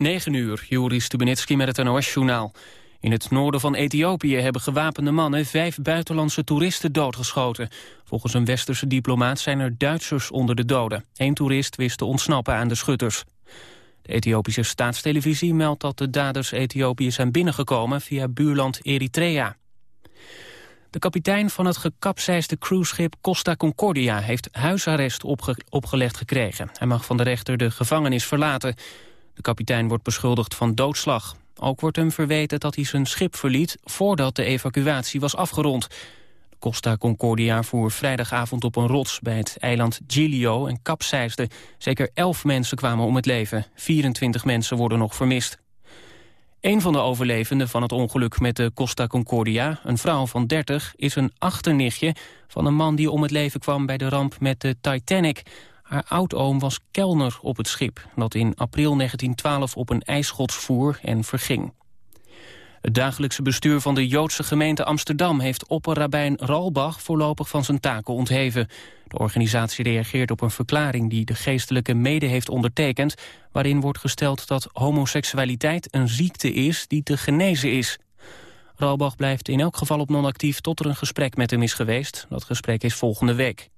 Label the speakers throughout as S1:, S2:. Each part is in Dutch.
S1: 9 uur, Joris Stubenitski met het NOS-journaal. In het noorden van Ethiopië hebben gewapende mannen vijf buitenlandse toeristen doodgeschoten. Volgens een westerse diplomaat zijn er Duitsers onder de doden. Eén toerist wist te ontsnappen aan de schutters. De Ethiopische staatstelevisie meldt dat de daders Ethiopië zijn binnengekomen via buurland Eritrea. De kapitein van het gekapseisde cruiseschip Costa Concordia heeft huisarrest opgelegd gekregen. Hij mag van de rechter de gevangenis verlaten. De kapitein wordt beschuldigd van doodslag. Ook wordt hem verweten dat hij zijn schip verliet voordat de evacuatie was afgerond. De Costa Concordia voer vrijdagavond op een rots bij het eiland Giglio en kapseisde. Zeker elf mensen kwamen om het leven. 24 mensen worden nog vermist. Een van de overlevenden van het ongeluk met de Costa Concordia, een vrouw van 30, is een achternichtje van een man die om het leven kwam bij de ramp met de Titanic. Haar oudoom was kelner op het schip, dat in april 1912 op een ijsschots voer en verging. Het dagelijkse bestuur van de Joodse gemeente Amsterdam... heeft opperrabijn Ralbach voorlopig van zijn taken ontheven. De organisatie reageert op een verklaring die de geestelijke mede heeft ondertekend... waarin wordt gesteld dat homoseksualiteit een ziekte is die te genezen is. Ralbach blijft in elk geval op non-actief tot er een gesprek met hem is geweest. Dat gesprek is volgende week.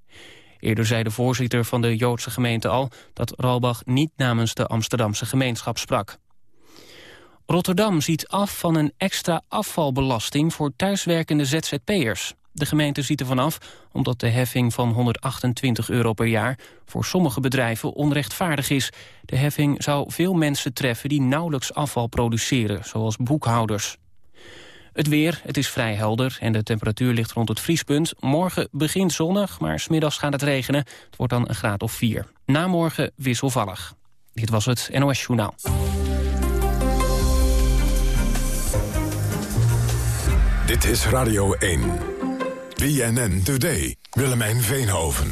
S1: Eerder zei de voorzitter van de Joodse gemeente al... dat Ralbach niet namens de Amsterdamse gemeenschap sprak. Rotterdam ziet af van een extra afvalbelasting voor thuiswerkende ZZP'ers. De gemeente ziet ervan af omdat de heffing van 128 euro per jaar... voor sommige bedrijven onrechtvaardig is. De heffing zou veel mensen treffen die nauwelijks afval produceren, zoals boekhouders. Het weer, het is vrij helder en de temperatuur ligt rond het vriespunt. Morgen begint zonnig, maar smiddags gaat het regenen. Het wordt dan een graad of 4. Na morgen wisselvallig. Dit was het NOS Journaal.
S2: Dit is Radio 1. BNN Today. Willemijn Veenhoven.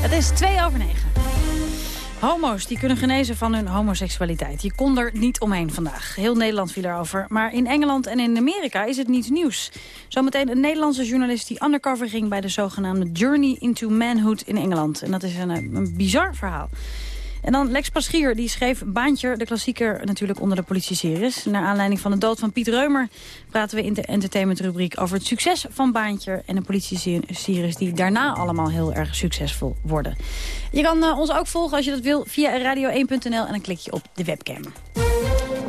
S3: Het is twee over negen. Homo's die kunnen genezen van hun homoseksualiteit. Je kon er niet omheen vandaag. Heel Nederland viel erover. Maar in Engeland en in Amerika is het niets nieuws. Zometeen een Nederlandse journalist die undercover ging... bij de zogenaamde Journey into Manhood in Engeland. En dat is een, een bizar verhaal. En dan Lex Paschier, die schreef Baantje, de klassieker natuurlijk onder de politie-series. Naar aanleiding van de dood van Piet Reumer praten we in de entertainmentrubriek over het succes van Baantje en de politie-series die daarna allemaal heel erg succesvol worden. Je kan uh, ons ook volgen als je dat wil via radio1.nl en dan klik je op de webcam.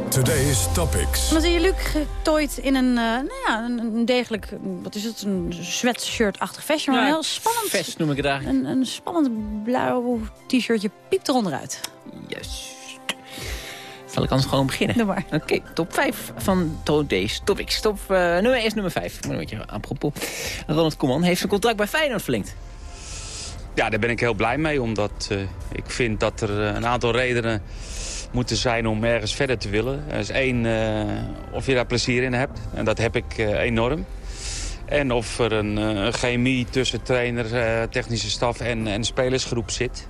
S2: Today's Topics.
S3: Dan zie je Luc getooid in een, uh, nou ja, een, een, degelijk, wat is het, een sweatshirt-achtig vestje. Maar ja, heel spannend.
S4: Vest noem ik het eigenlijk.
S3: Een, een spannend blauw t-shirtje piept eronder uit.
S4: Yes. Zal ik anders gewoon beginnen?
S3: Doe maar.
S4: Oké, top 5 van Today's Topics. Top, uh, nummer 1 is nummer 5. Moet een beetje apropos. Ronald Koeman heeft zijn contract bij Feyenoord verlengd.
S5: Ja, daar ben ik heel blij mee. Omdat uh, ik vind dat er een aantal redenen moeten zijn om ergens verder te willen. Er is één, uh, of je daar plezier in hebt. En dat heb ik uh, enorm. En of er een, een chemie tussen trainer, technische staf en, en spelersgroep zit.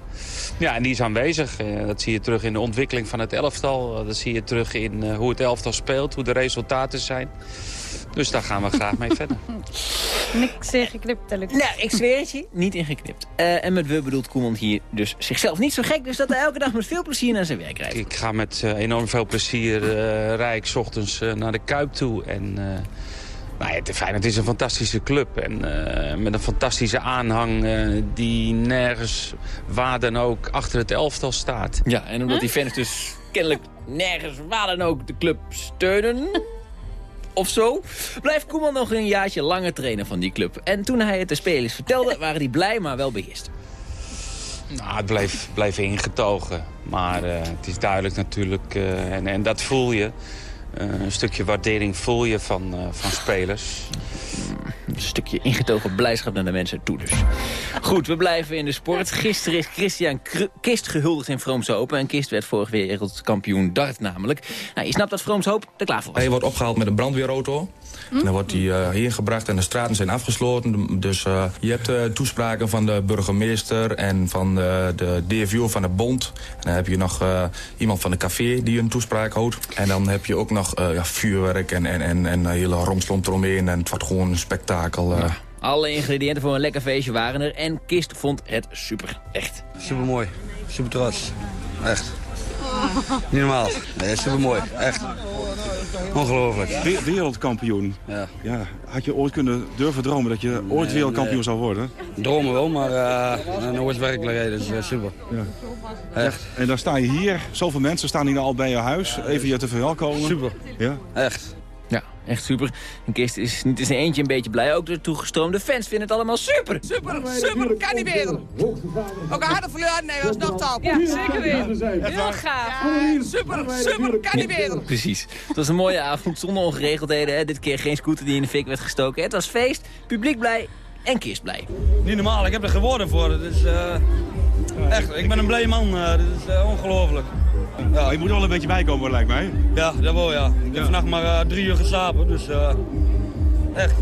S5: Ja, en die is aanwezig. dat zie je terug in de ontwikkeling van het elftal. Dat zie je terug in hoe het elftal speelt, hoe de resultaten zijn. Dus daar gaan we graag mee verder.
S3: Niks ingeknipt, Luc.
S4: Nou, ik zweer het je, niet ingeknipt. Uh, en met we bedoelt Koeman hier dus zichzelf niet zo gek... dus dat hij elke dag met veel plezier naar zijn werk rijdt.
S5: Ik ga met uh, enorm veel plezier uh, rij ik ochtends naar de Kuip toe. En nou ja, het is een fantastische club. En met een fantastische aanhang die nergens waar dan ook achter het elftal staat.
S4: Ja, en omdat die fans dus kennelijk nergens waar dan ook de club steunen of zo, blijft Koeman nog een jaartje langer trainer van die club. En toen hij het de spelers vertelde, waren die blij, maar wel beheerst.
S5: Nou, het bleef, bleef ingetogen. Maar uh, het is duidelijk natuurlijk, uh, en, en dat voel je. Uh, een stukje waardering voel je van, van spelers.
S4: Een stukje ingetogen blijdschap naar de mensen toe dus. Goed, we blijven in de sport. Gisteren is Christian Kist gehuldigd in Vrooms Open. En Kist werd vorig wereldkampioen dart namelijk. Nou, je snapt dat Vrooms Hoop er klaar voor was.
S6: Hij wordt opgehaald met een brandweerauto. En dan wordt hij uh, gebracht en de straten zijn afgesloten. Dus uh, je hebt uh, toespraken van de burgemeester en van de, de DFU van de bond. En dan heb je nog iemand van de café die een toespraak houdt. En dan heb je ook nog ja, vuurwerk en, en, en, en hele romslomp eromheen. En het wordt gewoon een spektakel.
S4: Alle ingrediënten voor een lekker feestje waren er. En Kist vond het super. Echt.
S7: Super mooi. super trots. Echt. Niet normaal. Nee, super mooi. Echt. Ongelooflijk.
S8: We- Wereldkampioen.
S7: Ja.
S8: Ja, had je ooit kunnen durven dromen dat je ooit wereldkampioen zou worden?
S7: Dromen wel, maar uh, is werkelijkheid. Dus uh, super.
S8: Ja.
S7: Echt.
S8: En dan sta je hier, zoveel mensen staan hier al bij je huis, even je te verwelkomen.
S7: Super.
S8: Ja.
S7: Echt.
S4: Ja, echt super. En Kist is niet eens eentje een beetje blij. Ook de toegestroomde fans vinden het allemaal super.
S9: Super, super, kan niet beter. Ook een harde verloren, nee, was nog top. Ja, zeker weer. Heel gaaf. Ja, super, super, kan niet beter.
S4: Precies. Het was een mooie avond zonder ongeregeldheden. Hè. Dit keer geen scooter die in de fik werd gestoken. Het was feest, publiek blij en Kist blij.
S7: Niet normaal, ik heb er geworden voor. Dus, uh, echt, ik ben een blij man. Uh, dit is uh, ongelooflijk.
S8: Ja. Je moet wel een beetje bijkomen, lijkt mij.
S7: Ja, dat wel, ja. Ik heb ja. vannacht maar uh, drie uur geslapen, dus uh, echt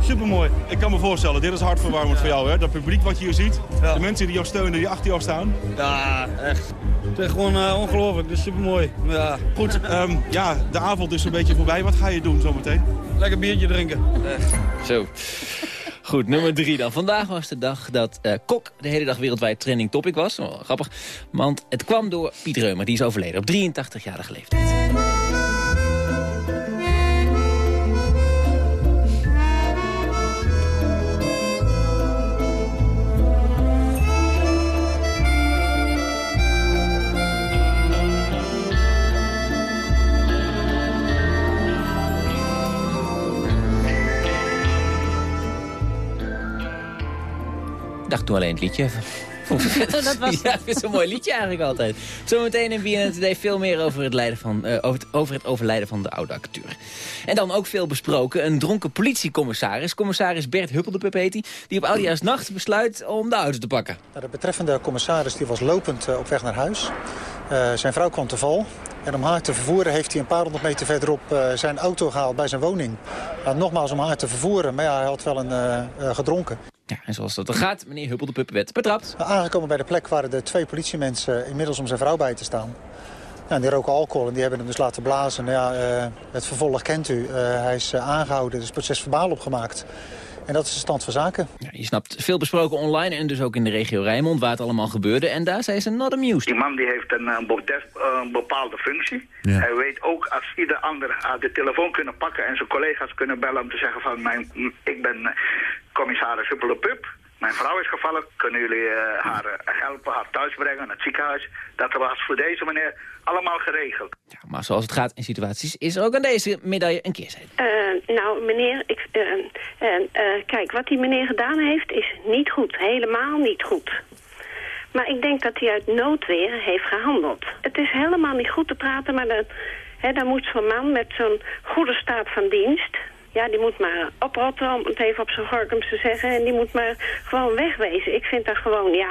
S7: supermooi.
S8: Ik kan me voorstellen, dit is hartverwarmend ja. voor jou, hè? Dat publiek wat je hier ziet, ja. de mensen die jou steunen, die achter jou staan.
S7: Ja, echt. Het is gewoon uh, ongelooflijk, dus supermooi. Ja.
S8: Goed, um, ja, de avond is een beetje voorbij. Wat ga je doen zometeen?
S7: Lekker biertje drinken. Echt.
S4: Zo. Goed, nummer drie dan. Vandaag was de dag dat uh, Kok de hele dag wereldwijd trending topic was. Oh, grappig. Want het kwam door Piet Reumer, die is overleden op 83-jarige leeftijd. Dacht toen alleen het liedje even.
S3: dat was
S4: ja, ik vind zo'n mooi liedje eigenlijk altijd. Zometeen in BNN Today veel meer over het, lijden van, uh, over, het, over het overlijden van de oude acteur. En dan ook veel besproken, een dronken politiecommissaris. Commissaris Bert Huppeldepup heet hij, die op Oudejaarsnacht besluit om de auto te pakken.
S10: Nou, de betreffende commissaris die was lopend uh, op weg naar huis. Uh, zijn vrouw kwam te val. En om haar te vervoeren heeft hij een paar honderd meter verderop uh, zijn auto gehaald bij zijn woning. Nou, nogmaals om haar te vervoeren, maar ja, hij had wel een uh, gedronken.
S4: Ja, en zoals dat er gaat, meneer Huppel de Pup werd betrapt.
S10: Nou, aangekomen bij de plek waren er twee politiemensen inmiddels om zijn vrouw bij te staan. Nou, die roken alcohol en die hebben hem dus laten blazen. Nou, ja, uh, het vervolg kent u. Uh, hij is uh, aangehouden, er is proces verbaal opgemaakt. En dat is de stand van zaken.
S4: Ja, je snapt, veel besproken online en dus ook in de regio Rijnmond... waar het allemaal gebeurde. En daar zijn ze not amused.
S11: Die man die heeft een, een bepaalde functie. Ja. Hij weet ook als ieder ander de telefoon kunnen pakken... en zijn collega's kunnen bellen om te zeggen van... Mijn, ik ben commissaris Huppele Pup. Mijn vrouw is gevallen. Kunnen jullie uh, haar uh, helpen, haar thuis brengen naar het ziekenhuis? Dat was voor deze meneer allemaal geregeld.
S4: Ja, maar zoals het gaat in situaties is er ook aan deze medaille een keerzijde.
S12: Uh, nou, meneer, ik, kijk, wat die meneer gedaan heeft is niet goed. Helemaal niet goed. Maar ik denk dat hij uit noodweer heeft gehandeld. Het is helemaal niet goed te praten, maar dan, hè, dan moet zo'n man met zo'n goede staat van dienst... Ja, die moet maar oprotten, om het even op zijn gorkums te zeggen. En die moet maar gewoon wegwezen. Ik vind dat gewoon, ja,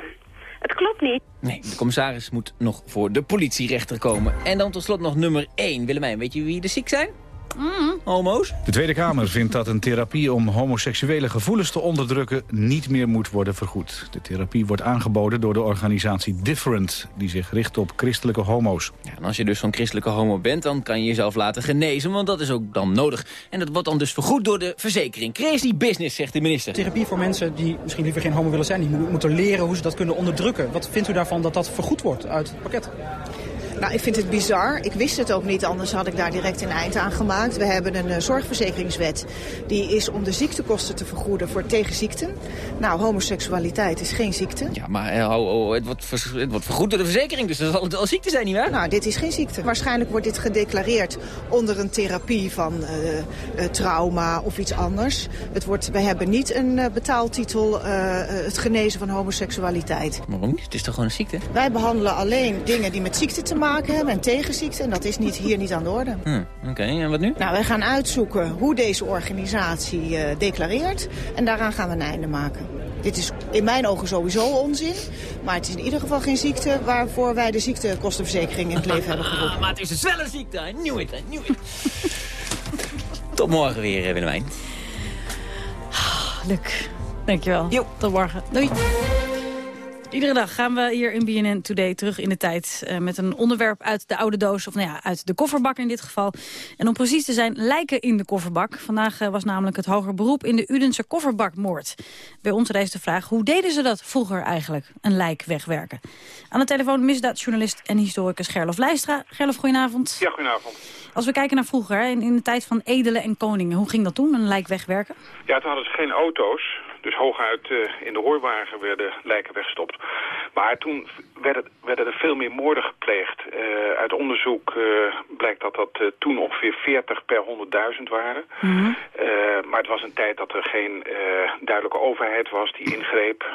S12: het klopt niet.
S4: Nee, de commissaris moet nog voor de politierechter komen. En dan tot slot nog nummer 1. Willemijn, weet je wie er ziek zijn?
S3: Mm.
S4: Homo's?
S13: De Tweede Kamer vindt dat een therapie om homoseksuele gevoelens te onderdrukken niet meer moet worden vergoed. De therapie wordt aangeboden door de organisatie Different, die zich richt op christelijke homo's.
S4: Ja, en als je dus zo'n christelijke homo bent, dan kan je jezelf laten genezen, want dat is ook dan nodig. En dat wordt dan dus vergoed door de verzekering. Crazy business, zegt de minister.
S14: Therapie voor mensen die misschien liever geen homo willen zijn, die moeten leren hoe ze dat kunnen onderdrukken. Wat vindt u daarvan dat dat vergoed wordt uit het pakket?
S15: Nou, ik vind het bizar. Ik wist het ook niet, anders had ik daar direct een eind aan gemaakt. We hebben een uh, zorgverzekeringswet. Die is om de ziektekosten te vergoeden voor tegenziekten. Nou, homoseksualiteit is geen ziekte.
S4: Ja, maar oh, oh, het, wordt het wordt vergoed door de verzekering, dus dat zal het wel ziekte zijn, nietwaar?
S15: Nou, dit is geen ziekte. Waarschijnlijk wordt dit gedeclareerd onder een therapie van uh, trauma of iets anders. Het wordt, wij hebben niet een betaaltitel, het genezen van homoseksualiteit.
S4: Waarom niet? Het is toch gewoon een ziekte?
S15: Wij behandelen alleen dingen die met ziekte te maken hebben en tegenziekten. En dat is niet, hier niet aan de orde.
S4: Hmm, Oké, okay. en wat nu?
S15: Nou, wij gaan uitzoeken hoe deze organisatie uh, declareert. En daaraan gaan we een einde maken. Dit is in mijn ogen sowieso onzin. Maar het is in ieder geval geen ziekte waarvoor wij de ziektekostenverzekering in het leven hebben geroepen.
S4: Maar het is dus wel een ziekte. I knew it, I knew it. Tot morgen weer, Willemijn.
S3: Luc, dankjewel. Jo. Tot morgen. Doei. Iedere dag gaan we hier in BNN Today terug in de tijd... Uh, met een onderwerp uit de oude doos, of nou ja, uit de kofferbak in dit geval. En om precies te zijn, lijken in de kofferbak. Vandaag uh, was namelijk het hoger beroep in de Udense kofferbakmoord. Bij ons reist de vraag, hoe deden ze dat vroeger eigenlijk? Een lijk wegwerken. Aan de telefoon misdaadjournalist en historicus Gerlof Leistra. Gerlof, goedenavond.
S16: Ja, goedenavond.
S3: Als we kijken naar vroeger, in, in de tijd van edelen en koningen... hoe ging dat toen, een lijk wegwerken?
S16: Ja, toen hadden ze geen auto's. Dus hooguit uh, in de hoorwagen werden lijken weggestopt. Maar toen werden, werden er veel meer moorden gepleegd. Uh, uit onderzoek uh, blijkt dat dat toen ongeveer 40 per 100.000 waren. Mm -hmm. maar het was een tijd dat er geen duidelijke overheid was die ingreep.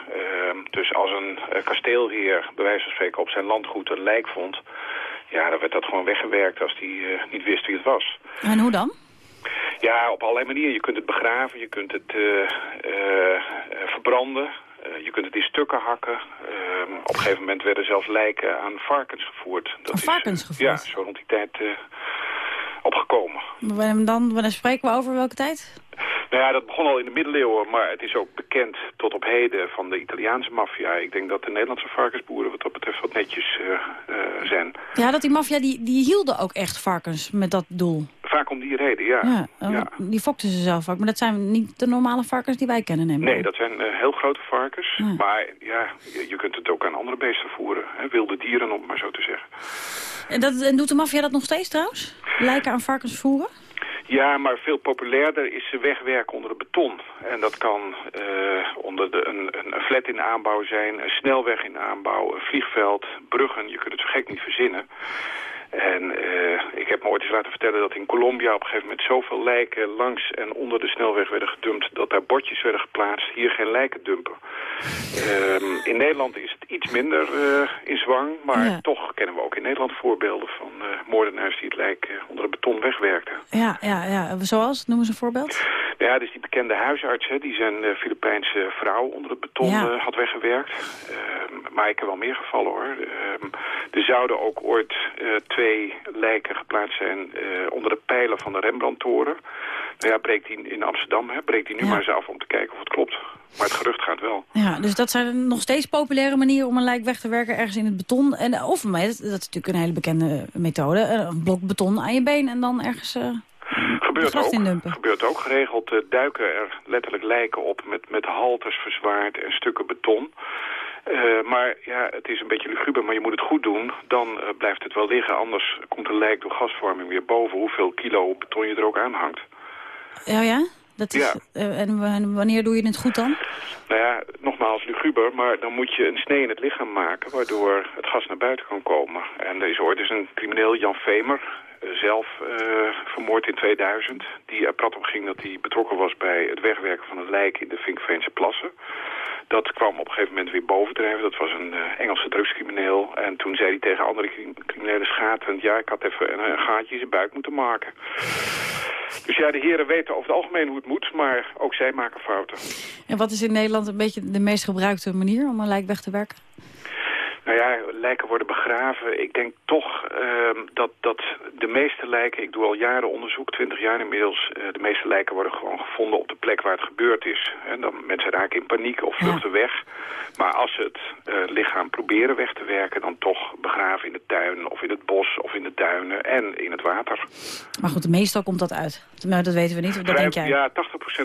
S16: dus als een kasteelheer, bij wijze van spreken, op zijn landgoed een lijk vond... ja, dan werd dat gewoon weggewerkt als hij niet wist wie het was.
S3: En hoe dan?
S16: Ja, op allerlei manieren. Je kunt het begraven, je kunt het uh, uh, verbranden, uh, je kunt het in stukken hakken. Ehm, op een gegeven moment werden zelfs lijken aan varkens gevoerd.
S3: Dat aan varkens
S16: is,
S3: gevoerd?
S16: Ja, zo rond die tijd opgekomen.
S3: En dan, wanneer spreken we over welke tijd?
S16: Nou ja, dat begon al in de middeleeuwen, maar het is ook bekend tot op heden van de Italiaanse maffia. Ik denk dat de Nederlandse varkensboeren wat dat betreft wat netjes uh, uh, zijn.
S3: Ja, dat die maffia, die, die hielden ook echt varkens met dat doel.
S16: Vaak om die reden, ja.
S3: ja, ja. Die fokten ze zelf ook, maar dat zijn niet de normale varkens die wij kennen, neem ik
S16: Nee, dat zijn heel grote varkens. Ja. Maar ja, je, je, kunt het ook aan andere beesten voeren. Hè? Wilde dieren, om maar zo te zeggen.
S3: En, dat, en doet de maffia dat nog steeds trouwens? Lijken aan varkens voeren?
S16: Ja, maar veel populairder is ze wegwerken onder het beton. En dat kan uh, onder de, een, een flat in aanbouw zijn, een snelweg in aanbouw, een vliegveld, bruggen. Je kunt het zo gek niet verzinnen. En uh, ik heb me ooit eens laten vertellen dat in Colombia op een gegeven moment zoveel lijken langs en onder de snelweg werden gedumpt dat daar bordjes werden geplaatst, hier geen lijken dumpen. Uh, in Nederland is het iets minder uh, in zwang, maar ja. toch kennen we ook in Nederland voorbeelden van uh, moordenaars die het lijk onder het beton wegwerkten.
S3: Ja, ja, ja. zoals? Noem eens een voorbeeld.
S16: Ja, dus die bekende huisarts, hè, die zijn Filipijnse vrouw onder het beton ja. had weggewerkt. Ehm, maar ik heb wel meer gevallen hoor. Ehm, er zouden ook ooit twee lijken geplaatst zijn uh, onder de pijlen van de Rembrandtoren. Nou ja, breekt die in Amsterdam, hè, breekt die nu ja. maar eens af om te kijken of het klopt. Maar het gerucht gaat wel.
S3: Ja, dus dat zijn nog steeds populaire manieren om een lijk weg te werken ergens in het beton. En, of, dat is natuurlijk een hele bekende methode, een blok beton aan je been en dan ergens... Uh...
S16: Gebeurt ook, gebeurt ook geregeld. Duiken er letterlijk lijken op met, met halters verzwaard en stukken beton. Uh, maar ja, het is een beetje luguber, maar je moet het goed doen. Dan uh, blijft het wel liggen, anders komt een lijk door gasvorming weer boven hoeveel kilo beton je er ook aan hangt.
S3: Oh ja? Dat is, ja. Uh, en wanneer doe je het goed dan?
S16: Nou ja, nogmaals luguber, maar dan moet je een snee in het lichaam maken... waardoor het gas naar buiten kan komen. En er is ooit eens een crimineel, Jan Vemer, zelf uh, vermoord in 2000... die er prat op ging dat hij betrokken was bij het wegwerken van een lijk in de Vinkveense plassen. Dat kwam op een gegeven moment weer bovendrijven. Dat was een uh, Engelse drugscrimineel. En toen zei hij tegen andere criminelen schatend... ja, ik had even een, een, gaatje in zijn buik moeten maken. Dus ja, de heren weten over het algemeen hoe het moet... maar ook zij maken fouten.
S3: En wat is in Nederland een beetje de meest gebruikte manier om een lijk weg te werken?
S16: Nou ja, lijken worden begraven. Ik denk toch uh, dat, dat de meeste lijken, ik doe al jaren onderzoek, 20 jaar inmiddels, uh, de meeste lijken worden gewoon gevonden op de plek waar het gebeurd is. En dan mensen raken in paniek of vluchten ja. weg. Maar als ze het uh, lichaam proberen weg te werken, dan toch begraven in de tuin of in het bos of in de duinen en in het water.
S3: Maar goed, meestal komt dat uit. Nou, dat weten we niet. Dat denk jij?
S16: Ja, 80%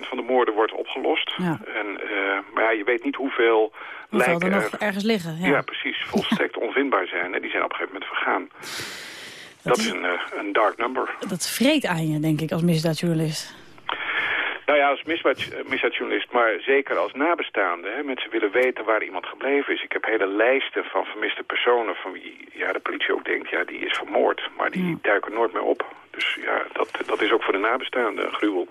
S16: van de moorden wordt opgelost. Ja. En, uh, maar ja, je weet niet hoeveel
S3: Hoeveel er nog ergens liggen. Ja,
S16: ja precies. Volstrekt onvindbaar zijn. En die zijn op een gegeven moment vergaan. Dat, dat is een, uh, een dark number.
S3: Dat vreet aan je, denk ik, als misdaadjournalist.
S16: Nou ja, als misdaadjournalist, maar zeker als nabestaande. Hè. Mensen willen weten waar iemand gebleven is. Ik heb hele lijsten van vermiste personen van wie ja, de politie ook denkt, ja, die is vermoord. Maar die hmm. duiken nooit meer op. Dus ja, dat, dat is ook voor de nabestaanden een gruwel.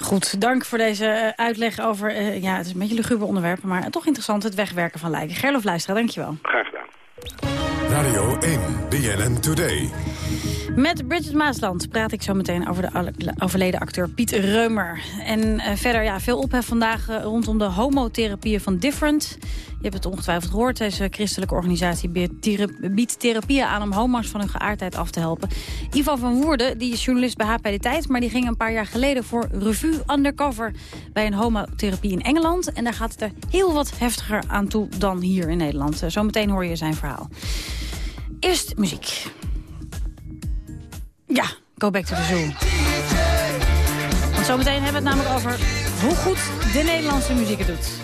S3: Goed, dank voor deze uitleg over, uh, ja, het is een beetje luguber onderwerp, maar toch interessant, het wegwerken van lijken. Gerlof Luistera, dankjewel.
S16: Graag gedaan.
S2: Radio 1, BNN Today.
S3: Met Bridget Maasland praat ik zo meteen over de overleden acteur Piet Reumer. En uh, verder ja, veel ophef vandaag uh, rondom de homotherapieën van Different. Je hebt het ongetwijfeld gehoord. Deze christelijke organisatie biedt therapieën aan om homo's van hun geaardheid af te helpen. Ivan van Woerden, die is journalist bij HP De Tijd... maar die ging een paar jaar geleden voor revue undercover... bij een homotherapie in Engeland. En daar gaat het er heel wat heftiger aan toe dan hier in Nederland. Uh, zometeen hoor je zijn verhaal. Eerst muziek. Ja, go back to the zoo. Zometeen hebben we het namelijk over hoe goed de Nederlandse muziek het doet.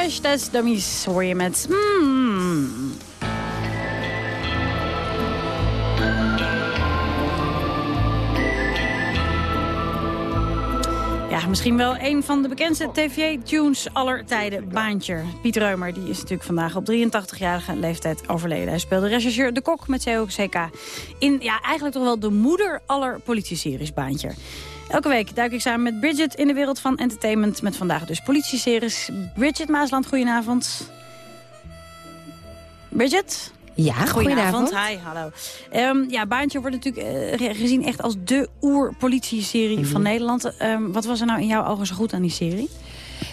S3: Crash Test Dummies hoor je met... Mm. Ja, misschien wel een van de bekendste tv-tunes aller tijden. Baantje. Piet Reumer die is natuurlijk vandaag op 83-jarige leeftijd overleden. Hij speelde rechercheur De Kok met COCK. In ja, eigenlijk toch wel de moeder aller politieseries Baantje. Elke week duik ik samen met Bridget in de wereld van entertainment... met vandaag dus politieseries. Bridget Maasland, goedenavond. Bridget?
S17: Ja, goedenavond.
S3: Hi, hallo. Ehm, ja, Baantje wordt natuurlijk eh, gezien echt als de oer-politie-serie
S17: Mhm.
S3: van Nederland. Ehm, wat was er nou in jouw ogen zo goed aan die serie?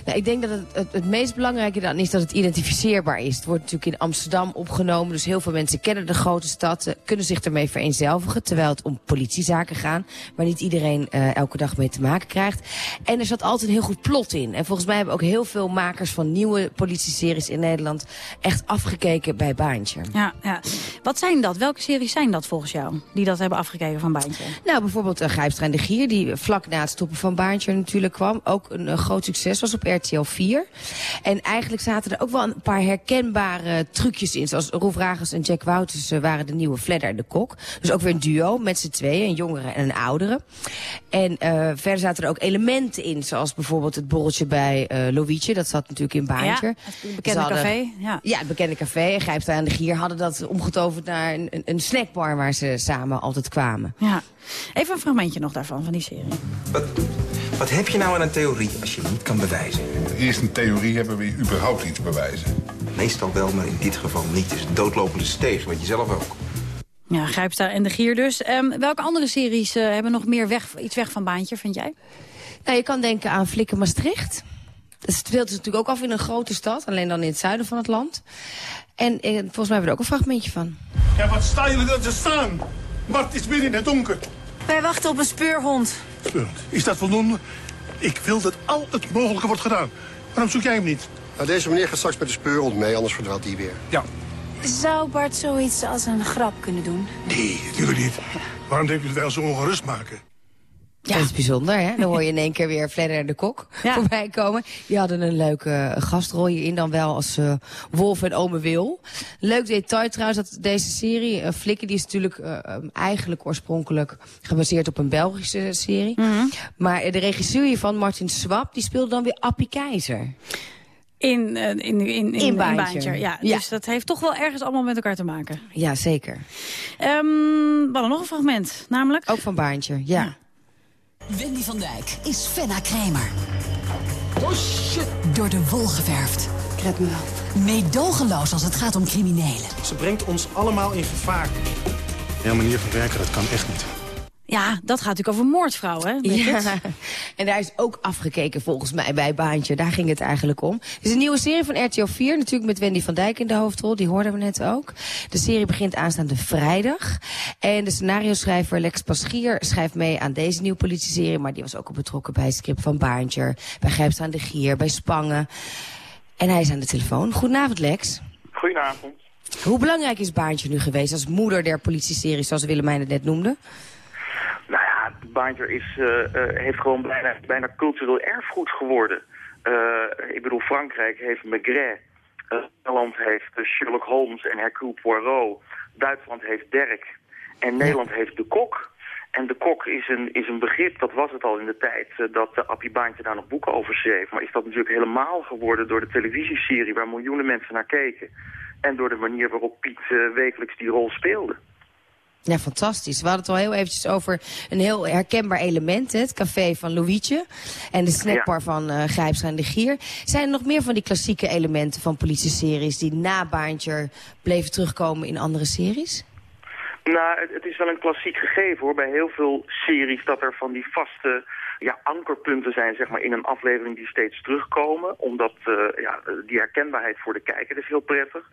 S17: Nou, ik denk dat het, het, het meest belangrijke dan is dat het identificeerbaar is. Het wordt natuurlijk in Amsterdam opgenomen. Dus heel veel mensen kennen de grote stad. eh, kunnen zich ermee vereenzelvigen. Terwijl het om politiezaken gaan. Waar niet iedereen eh, elke dag mee te maken krijgt. En er zat altijd een heel goed plot in. En volgens mij hebben ook heel veel makers van nieuwe politieseries in Nederland... echt afgekeken bij Baantje.
S3: Ja, ja. Wat zijn dat? Welke series zijn dat volgens jou? Die dat hebben afgekeken van Baantje?
S17: Nou, bijvoorbeeld uh, en de Gier, die vlak na het stoppen van Baantje natuurlijk kwam. Ook een, een groot succes was op RTL 4. En eigenlijk zaten er ook wel een paar herkenbare trucjes in. Zoals Roef Ragers en Jack Wouters uh, waren de nieuwe Fledder en de Kok. Dus ook weer een duo met z'n tweeën, een jongere en een oudere. En uh, verder zaten er ook elementen in, zoals bijvoorbeeld het borreltje bij uh, Lovietje. Dat zat natuurlijk in Baantje.
S3: Ja, het bekende hadden, café. Ja.
S17: ja, het bekende café. En Grijpstra en de Gier hadden dat omgetoverd naar een, een, snackbar waar ze samen altijd kwamen.
S3: Ja. Even een fragmentje nog daarvan, van die serie.
S18: Wat heb je nou aan een theorie als je niet kan bewijzen?
S19: Eerst een theorie hebben we überhaupt iets bewijzen.
S18: Meestal wel, maar in dit geval niet. Het is een doodlopende steeg, weet je zelf ook.
S3: Ja, Grijpstra en de Gier dus. Um, welke andere series uh, hebben nog meer weg, iets weg van Baantje, vind jij?
S17: Nou, je kan denken aan Flikken Maastricht. Dat speelt zich natuurlijk ook af in een grote stad, alleen dan in het zuiden van het land. En, en volgens mij hebben we er ook een fragmentje van.
S20: Ja, wat sta jullie dan te staan? Bart is midden in het donker.
S21: Wij wachten op een speurhond.
S20: Speurhond. Is dat voldoende? Ik wil dat al het mogelijke wordt gedaan. Waarom zoek jij hem niet?
S22: Nou, deze meneer gaat straks met de speurhond mee, anders verdwaalt hij weer.
S20: Ja.
S21: Zou Bart zoiets als een grap kunnen doen?
S20: Nee, natuurlijk niet. Waarom denk je dat wij ons zo ongerust maken?
S17: Ja. Dat is bijzonder, hè? Dan hoor je in één keer weer Fledder de Kok ja. voorbij komen. Die hadden een leuke gastrol hierin dan wel als uh, Wolf en Ome Wil. Leuk detail trouwens dat deze serie, uh, Flikken, die is natuurlijk uh, eigenlijk oorspronkelijk gebaseerd op een Belgische serie. Mm -hmm. Maar de regisseur hiervan, Martin Swap, die speelde dan weer Appie Keizer.
S3: In, in, in, in,
S17: in, Baantje.
S3: Baantje. Ja, ja, Dus dat heeft toch wel ergens allemaal met elkaar te maken.
S17: Ja, zeker.
S3: Um, we hadden nog een fragment, namelijk...
S17: Ook van Baantje, ja. ja.
S23: Wendy van Dijk is Fenna Kramer. Oh shit! Door de wol geverfd.
S21: Ik red me wel.
S23: Meedogenloos als het gaat om criminelen.
S20: Ze brengt ons allemaal in gevaar. Jouw manier van werken, dat kan echt niet.
S3: Ja, dat gaat natuurlijk over moordvrouwen, hè?
S17: Ja, en daar is ook afgekeken volgens mij bij Baantje. Daar ging het eigenlijk om. Het is een nieuwe serie van RTL 4, natuurlijk met Wendy van Dijk in de hoofdrol. Die hoorden we net ook. De serie begint aanstaande vrijdag. En de scenario-schrijver Lex Paschier schrijft mee aan deze nieuwe politieserie. Maar die was ook al betrokken bij het script van Baantje, bij Grijpstra aan de Gier, bij Spangen. En hij is aan de telefoon. Goedenavond, Lex.
S24: Goedenavond.
S17: Hoe belangrijk is Baantje nu geweest als moeder der politieserie, zoals Willemijn het net noemde?
S24: Nou ja, Baantje is, uh, uh, heeft gewoon bijna, bijna cultureel erfgoed geworden. Uh, ik bedoel, Frankrijk heeft Maigret. Nederland heeft Sherlock Holmes en Hercule Poirot. Duitsland heeft Dirk. En Nederland heeft de kok. En de kok is een, is een begrip, dat was het al in de tijd, dat de Appie Baantje daar nog boeken over schreef. Maar is dat natuurlijk helemaal geworden door de televisieserie waar miljoenen mensen naar keken. En door de manier waarop Piet wekelijks die rol speelde.
S17: Ja, fantastisch. We hadden het al heel eventjes over een heel herkenbaar element. Hè? Het café van Louietje en de snackbar ja. van uh, Grijpstra en de Gier. Zijn er nog meer van die klassieke elementen van politieseries... die na Baantje bleven terugkomen in andere series?
S24: Nou, het, het, is wel een klassiek gegeven hoor. Bij heel veel series dat er van die vaste ja, ankerpunten zijn zeg maar, in een aflevering die steeds terugkomen. Omdat uh, ja, die herkenbaarheid voor de kijker is heel prettig.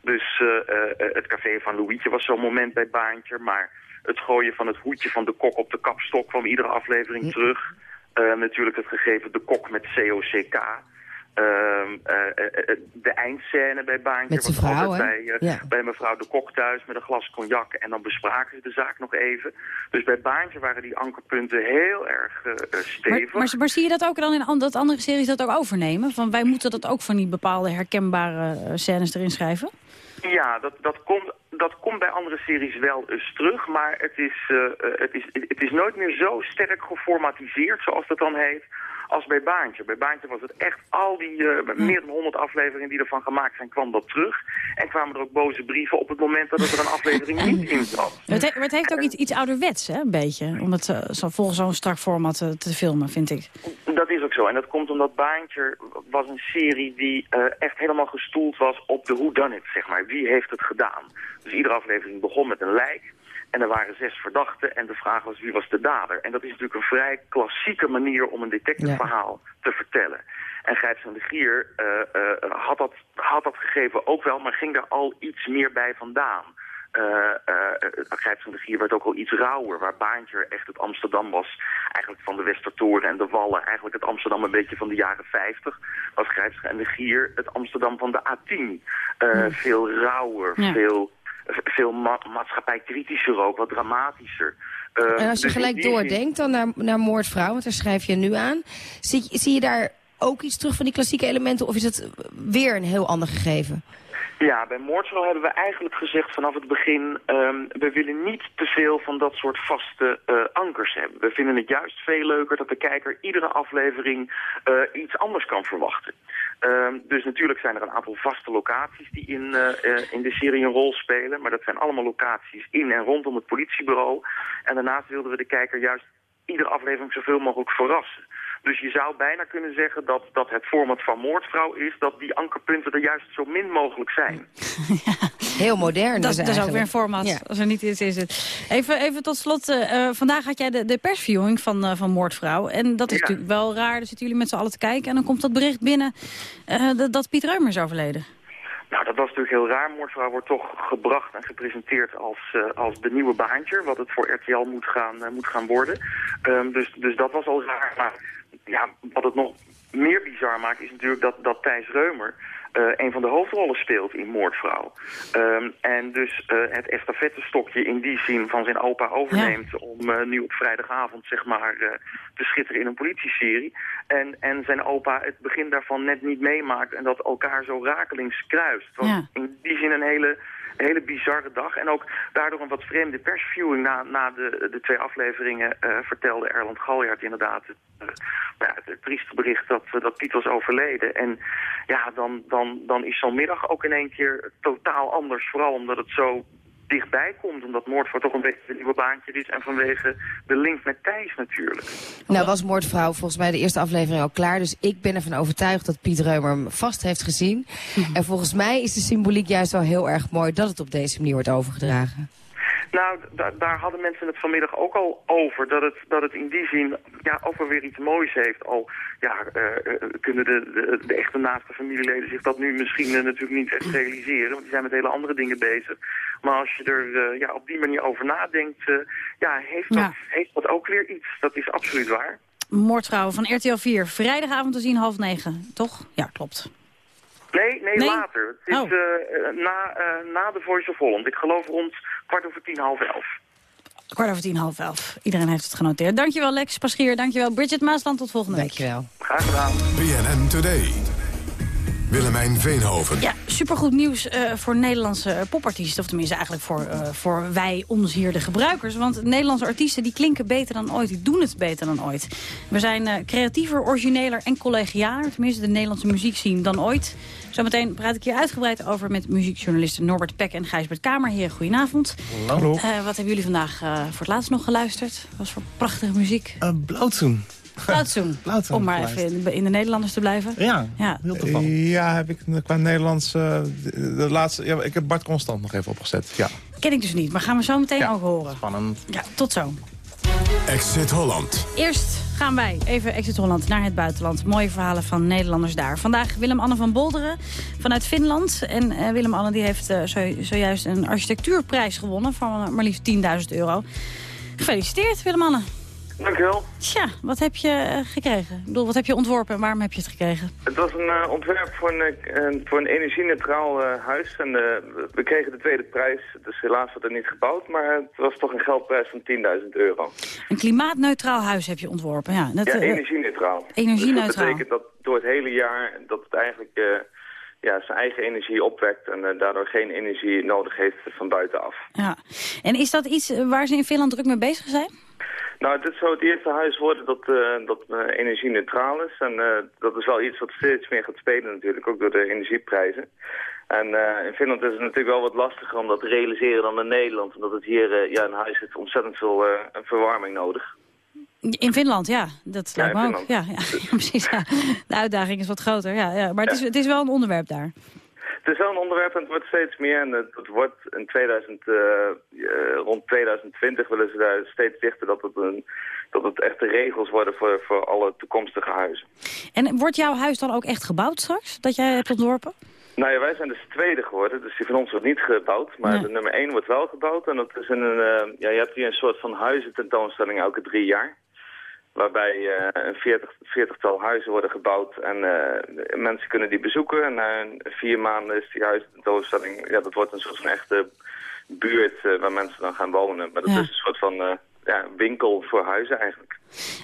S24: Dus uh, uh, het café van Louietje was zo'n moment bij Baantje. Maar het gooien van het hoedje van de kok op de kapstok kwam iedere aflevering terug. Natuurlijk het gegeven de kok met COCK. De eindscène bij Baantje
S17: met was vrouw,
S24: bij,
S17: ja.
S24: bij mevrouw de kok thuis met een glas cognac. En dan bespraken ze de zaak nog even. Dus bij Baantje waren die ankerpunten heel erg stevig.
S3: Maar, maar, maar, zie je dat ook dan in dat andere series dat ook overnemen? Van wij moeten dat ook van die bepaalde herkenbare scènes erin schrijven?
S24: Ja, dat, dat, komt, dat komt bij andere series wel eens terug, maar het is, uh, het, is, het is nooit meer zo sterk geformatiseerd, zoals dat dan heet, als bij Baantje. Bij Baantje was het echt al die uh, hm. meer dan 100 afleveringen die ervan gemaakt zijn, kwam dat terug. En kwamen er ook boze brieven op het moment dat er een aflevering niet in zat.
S3: Het, he, het heeft ook iets, iets ouderwets, hè, een beetje, om het uh, zo, volgens zo'n strak format te, te filmen, vind ik.
S24: Dat is ook zo. En dat komt omdat Baantje was een serie die eh, echt helemaal gestoeld was op de whodunit, zeg maar. Wie heeft het gedaan? Dus iedere aflevering begon met een lijk. En er waren zes verdachten en de vraag was wie was de dader. En dat is natuurlijk een vrij klassieke manier om een detectiveverhaal te vertellen. En Gijs van de Gier uh, uh, had, dat, had dat gegeven ook wel, maar ging er al iets meer bij vandaan. Uh, uh, Grijp van de Gier werd ook al iets rauwer. Waar Baantje echt het Amsterdam was. Eigenlijk van de Westertoren en de Wallen. Eigenlijk het Amsterdam een beetje van de jaren 50. Was Grijp en de Gier het Amsterdam van de A10. Uh, Veel rauwer, ja. veel, veel ma maatschappijkritischer ook. Wat dramatischer.
S17: en als je
S24: dus
S17: gelijk doordenkt dan naar, naar Moordvrouw, want daar schrijf je nu aan. Zie, zie je daar ook iets terug van die klassieke elementen of is het weer een heel ander gegeven?
S24: Ja, bij Moordvrouw hebben we eigenlijk gezegd vanaf het begin... Um, we willen niet te veel van dat soort vaste uh, ankers hebben. We vinden het juist veel leuker dat de kijker iedere aflevering uh, iets anders kan verwachten. Um, dus natuurlijk zijn er een aantal vaste locaties die in, uh, in de serie een rol spelen. Maar dat zijn allemaal locaties in en rondom het politiebureau. En daarnaast wilden we de kijker juist iedere aflevering zoveel mogelijk verrassen. Dus je zou bijna kunnen zeggen dat, dat het format van moordvrouw is... dat die ankerpunten er juist zo min mogelijk zijn.
S17: Heel modern
S3: dat,
S17: dus
S3: dat is ook weer een format,
S17: Ja.
S3: als er niet iets is. Het. Even, even tot slot, uh, vandaag had jij de, de persviewing van, uh, van Moordvrouw. En dat is
S24: Ja.
S3: natuurlijk wel raar, dan zitten jullie met z'n allen te kijken... en dan komt dat bericht binnen uh, dat, dat Piet Reumer is overleden.
S24: Nou, dat was natuurlijk heel raar. Moordvrouw wordt toch gebracht en gepresenteerd als, uh, als de nieuwe baantje... wat het voor RTL moet gaan, uh, moet gaan worden. Um, dus, dus dat was al raar. Maar ja, wat het nog meer bizar maakt is natuurlijk dat, dat Thijs Reumer... Uh, een van de hoofdrollen speelt in Moordvrouw. Um, en dus uh, het estafettestokje in die zin van zijn opa overneemt... Ja. om uh, nu op vrijdagavond zeg maar te schitteren in een politieserie. En, en zijn opa het begin daarvan net niet meemaakt... en dat elkaar zo rakelings kruist. Want
S3: Ja.
S24: in die zin een hele hele bizarre dag. En ook daardoor een wat vreemde persviewing na, na de, de twee afleveringen uh, vertelde Erland Galjaard inderdaad het, uh, ja, het trieste bericht dat, uh, dat Piet was overleden. En ja, dan, dan, dan is zo'n middag ook in één keer totaal anders. Vooral omdat het zo dichtbij komt. Omdat Moordvrouw toch een beetje een nieuwe baantje is. En vanwege de link met Thijs natuurlijk.
S17: Nou was Moordvrouw volgens mij de eerste aflevering al klaar. Dus ik ben ervan overtuigd dat Piet Reumer hem vast heeft gezien. En volgens mij is de symboliek juist wel heel erg mooi dat het op deze manier wordt overgedragen.
S24: Nou, da daar hadden mensen het vanmiddag ook al over. Dat het, dat het in die zin ja, ook wel weer iets moois heeft. Al ja, uh, kunnen de, de, de, echte naaste familieleden zich dat nu misschien uh, natuurlijk niet echt realiseren. Want die zijn met hele andere dingen bezig. Maar als je er ja, op die manier over nadenkt, ja, heeft, dat,
S3: Ja.
S24: heeft dat ook weer iets. Dat is absoluut waar.
S3: Moordvrouw van RTL 4, vrijdagavond te zien half negen, toch? Ja, klopt.
S24: Nee, nee,
S3: Nee?
S24: later. Het is
S3: Oh.
S24: uh, na, uh, na de Voice of Holland. Ik geloof rond kwart over tien, half elf.
S3: Kwart over tien, half elf. Iedereen heeft het genoteerd. Dankjewel Lex Paschier, dankjewel Bridget Maasland. Tot volgende week.
S17: Dankjewel.
S24: Graag gedaan.
S2: BNN Today. Willemijn Veenhoven.
S3: Ja, supergoed nieuws uh, voor Nederlandse popartiesten. Of tenminste eigenlijk voor, uh, voor wij, ons hier, de gebruikers. Want Nederlandse artiesten die klinken beter dan ooit. Die doen het beter dan ooit. We zijn uh, creatiever, origineler en collegialer. Tenminste, de Nederlandse muziek zien dan ooit. Zometeen praat ik hier uitgebreid over met muziekjournalisten Norbert Peck en Gijsbert Kamer. Heren, goedenavond.
S25: Hallo.
S3: wat hebben jullie vandaag voor het laatst nog geluisterd? Wat was voor prachtige muziek?
S25: Blauwtsoen.
S3: Blauwtsoen. Om maar even in de Nederlanders te blijven.
S25: Ja,
S3: ja.
S25: heel toevallig. Ja, heb ik qua Nederlands... Uh, de, de, laatste, ja, ik heb Bart Constant nog even opgezet, ja.
S3: Ken ik dus niet, maar gaan we zo meteen
S25: ja,
S3: ook horen.
S25: Spannend.
S3: Ja, tot zo.
S2: Exit Holland.
S3: Eerst gaan wij even Exit Holland naar het buitenland. Mooie verhalen van Nederlanders daar. Vandaag Willem-Anne van Bolderen vanuit Finland. En uh, Willem-Anne die heeft uh, zo, zojuist een architectuurprijs gewonnen van maar liefst 10.000 euro. Gefeliciteerd Willem-Anne.
S24: Dank u wel.
S3: Tja, wat heb je uh, gekregen? Ik bedoel, wat heb je ontworpen en waarom heb je het gekregen?
S24: Het was een uh, ontwerp voor een, uh, voor een energie-neutraal huis. En we kregen de tweede prijs. Dus helaas wordt er niet gebouwd. Maar het was toch een geldprijs van 10.000 euro.
S3: Een klimaatneutraal huis heb je ontworpen, ja.
S24: Dat, ja, energie-neutraal.
S3: Energie-neutraal.
S24: Dus dat betekent dat door het hele jaar dat het eigenlijk ja, zijn eigen energie opwekt en uh, daardoor geen energie nodig heeft van buitenaf.
S3: Ja. En is dat iets waar ze in Finland druk mee bezig zijn?
S24: Nou, dit zou het eerste huis worden dat, uh, dat uh, energie-neutraal is. En dat is wel iets wat steeds meer gaat spelen natuurlijk, ook door de energieprijzen. En in Finland is het natuurlijk wel wat lastiger om dat te realiseren dan in Nederland. Omdat het hier, ja, een huis heeft ontzettend veel verwarming nodig.
S3: In Finland, ja. Dat lijkt
S26: in
S3: me ook. Ja, ja, ja, precies. Ja. De uitdaging is wat groter. Ja, ja. Maar het is, het is wel een onderwerp daar.
S26: Het is wel een onderwerp en het wordt steeds meer. En het, het wordt in 2000, eh, eh, rond 2020 willen ze daar steeds dichter dat het, een, dat het echte regels worden voor, voor alle toekomstige huizen.
S3: En wordt jouw huis dan ook echt gebouwd straks? Dat jij hebt ontworpen?
S26: Nou ja, wij zijn dus tweede geworden, dus die van ons wordt niet gebouwd. Maar
S3: Nee.
S26: de nummer 1 wordt wel gebouwd. En dat is in een, eh, ja, je hebt hier een soort van huizententoonstelling elke drie jaar. Waarbij eh, een veertig, veertigtal huizen worden gebouwd en eh, mensen kunnen die bezoeken. En na een- vier maanden is die huizententoonstelling, ja, dat wordt een soort van echte buurt eh, waar mensen dan gaan wonen. Maar dat
S3: Ja.
S26: is een soort van ja, winkel voor huizen eigenlijk.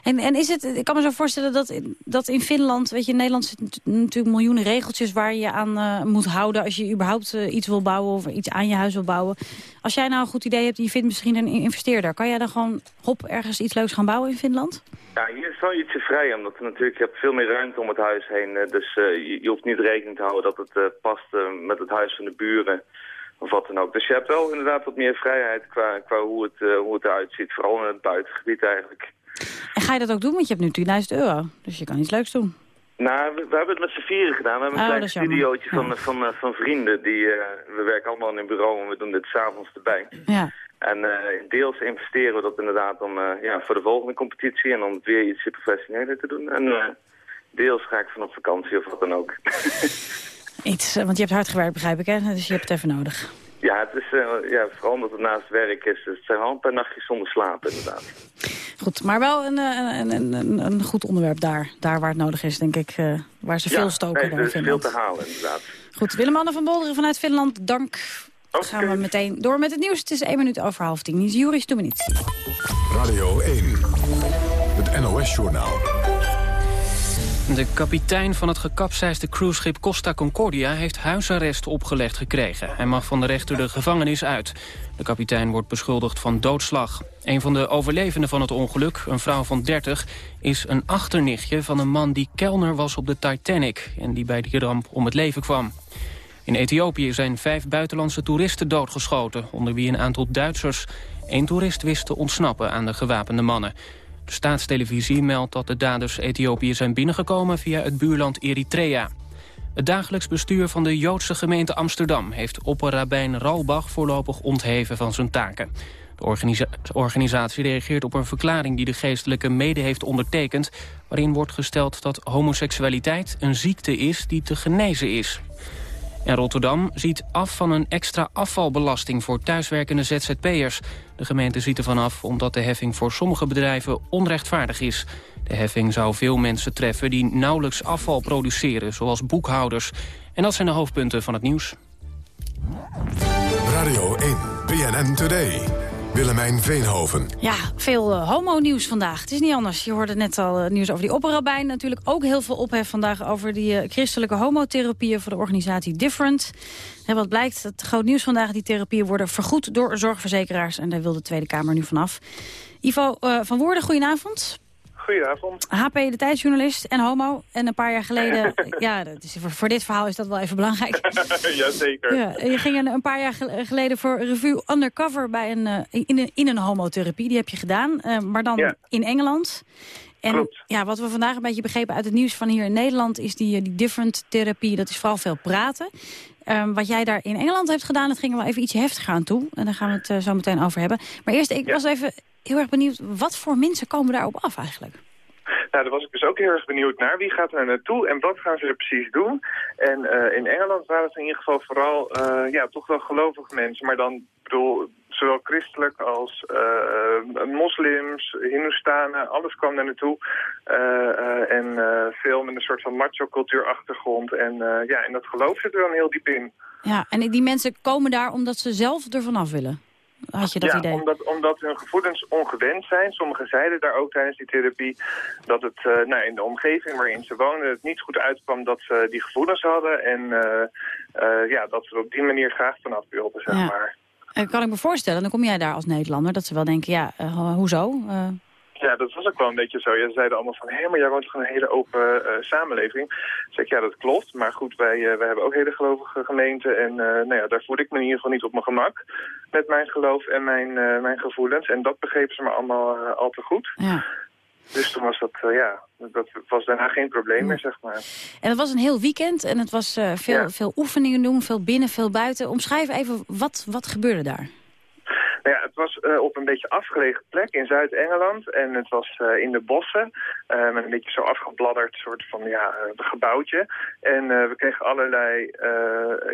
S3: En, en is het, ik kan me zo voorstellen dat, in- dat in Finland, weet je, in Nederland zitten nat- natuurlijk miljoenen regeltjes waar je aan eh, moet houden als je überhaupt eh, iets wil bouwen of iets aan je huis wil bouwen. Als jij nou een goed idee hebt en je vindt misschien een investeerder, kan jij dan gewoon hop ergens iets leuks gaan bouwen in Finland?
S26: Ja, hier is wel ietsje vrij, omdat er natuurlijk, je hebt veel meer ruimte om het huis heen. eh, Dus je, je hoeft niet rekening te houden dat het past met het huis van de buren of wat dan ook. Dus je hebt wel inderdaad wat meer vrijheid qua, qua hoe, het, eh, hoe het eruit ziet, vooral in het buitengebied eigenlijk.
S3: En ga je dat ook doen? Want je hebt nu 10.000 euro, dus je kan iets leuks doen.
S26: Nou, we, we hebben het met z'n vieren gedaan. We hebben een
S3: Oh,
S26: klein studiootje van, van, eh, van vrienden. Die, eh, we werken allemaal in een bureau en we doen dit s'avonds erbij.
S3: Ja.
S26: En deels investeren we dat inderdaad om, ja, voor de volgende competitie en om het weer ietsje professioneler te doen. En deels ga ik van op vakantie of wat dan ook.
S3: Iets, eh, want je hebt hard gewerkt, begrijp ik, hè? Dus je hebt het even nodig.
S26: ja, het is, eh, ja, vooral omdat het naast werk is. Het zijn wel een paar nachtjes zonder slaap inderdaad.
S3: Goed, maar wel een, eh, een, een, een, een goed onderwerp daar. Daar waar het nodig is, denk ik. eh, waar ze veel
S26: ja,
S3: stoken
S26: nee,
S3: daar
S26: er is veel te halen inderdaad.
S3: Goed, Willem-Anne van Bolderen vanuit Finland, dank. Dan gaan we meteen door met het nieuws. Het is één minuut over half tien. Hier is Joris Dominit.
S2: Radio 1, het NOS-journaal.
S1: De kapitein van het gekapseisde cruiseschip Costa Concordia heeft huisarrest opgelegd gekregen. Hij mag van de rechter de gevangenis uit. De kapitein wordt beschuldigd van doodslag. Een van de overlevenden van het ongeluk, een vrouw van 30, is een achternichtje van een man die kelner was op de Titanic en die bij die ramp om het leven kwam. In Ethiopië zijn vijf buitenlandse toeristen doodgeschoten, onder wie een aantal Duitsers. Eén toerist wist te ontsnappen aan de gewapende mannen. De staatstelevisie meldt dat de daders Ethiopië zijn binnengekomen via het buurland Eritrea. Het dagelijks bestuur van de Joodse gemeente Amsterdam... heeft opperrabijn Ralbach voorlopig ontheven van zijn taken. De organisa- organisatie reageert op een verklaring die de geestelijke mede heeft ondertekend... waarin wordt gesteld dat homoseksualiteit een ziekte is die te genezen is. En Rotterdam ziet af van een extra afvalbelasting voor thuiswerkende ZZP'ers. De gemeente ziet ervan af omdat de heffing voor sommige bedrijven onrechtvaardig is. De heffing zou veel mensen treffen die nauwelijks afval produceren, zoals boekhouders. En dat zijn de hoofdpunten van het nieuws.
S2: Radio 1, BNN Today. Willemijn Veenhoven.
S3: Ja, veel eh, homo-nieuws vandaag. Het is niet anders. Je hoorde net al eh, nieuws over die opperrabijn. Natuurlijk ook heel veel ophef vandaag over die eh, christelijke homotherapieën... voor de organisatie Different. En wat blijkt, het groot nieuws vandaag... die therapieën worden vergoed door zorgverzekeraars. En daar wil de Tweede Kamer nu vanaf. Ivo van Woerden, goedenavond.
S27: Goedenavond.
S3: HP, de tijdsjournalist en homo. En een paar jaar geleden... ja, dat is, voor, voor dit verhaal is dat wel even belangrijk.
S27: Jazeker.
S3: Ja, je ging een, een paar jaar gel- geleden voor review undercover bij een, eh, in, een, in een homotherapie. Die heb je gedaan, eh, maar dan
S27: Ja.
S3: in Engeland. En
S27: Klopt.
S3: ja, wat we vandaag een beetje begrepen uit het nieuws van hier in Nederland... is die, eh, die different therapie, dat is vooral veel praten. Ehm, wat jij daar in Engeland hebt gedaan, dat ging er wel even iets heftiger aan toe. En daar gaan we het eh, zo meteen over hebben. Maar eerst, ik was even heel erg benieuwd, wat voor mensen komen daarop af eigenlijk?
S27: Nou, daar was ik dus ook heel erg benieuwd naar. Wie gaat er naartoe en wat gaan ze er precies doen? En eh, in Engeland waren het in ieder geval vooral eh, ja, toch wel gelovige mensen. Maar dan, bedoel, zowel christelijk als eh, moslims, hindoestanen, alles kwam daar naartoe. En veel met een soort van macho-cultuurachtergrond. En ja, en dat geloof zit er dan heel diep in.
S3: Ja, en die mensen komen daar omdat ze zelf ervan af willen. Had je dat
S27: ja,
S3: idee?
S27: Omdat, omdat hun gevoelens ongewend zijn. Sommigen zeiden daar ook tijdens die therapie dat het eh, nou, in de omgeving waarin ze wonen het niet goed uitkwam dat ze die gevoelens hadden. En eh, eh, ja, dat ze er op die manier graag vanaf wilden, zeg
S3: Ja.
S27: maar.
S3: En kan ik me voorstellen, dan kom jij daar als Nederlander... dat ze wel denken, ja, hoezo?
S27: Ja, dat was ook wel een beetje zo. Ja, ze zeiden allemaal van, hé, maar jij woont toch een hele open eh, samenleving? Zeg ik, ja, dat klopt. Maar goed, wij, eh, wij hebben ook hele gelovige gemeenten. En eh, nou ja, daar voel ik me in ieder geval niet op mijn gemak met mijn geloof en mijn, mijn gevoelens. En dat begrepen ze me allemaal al te goed.
S3: ja.
S27: Dus toen was dat, ja, dat was daarna geen probleem meer, zeg maar.
S3: En het was een heel weekend en het was veel,
S27: Ja.
S3: veel oefeningen doen, veel binnen, veel buiten. Omschrijf even, wat, wat gebeurde daar?
S27: Nou ja, het was eh, op een beetje afgelegen plek in Zuid-Engeland. En het was eh, in de bossen. eh, met een beetje zo afgebladderd soort van ja, gebouwtje. En we kregen allerlei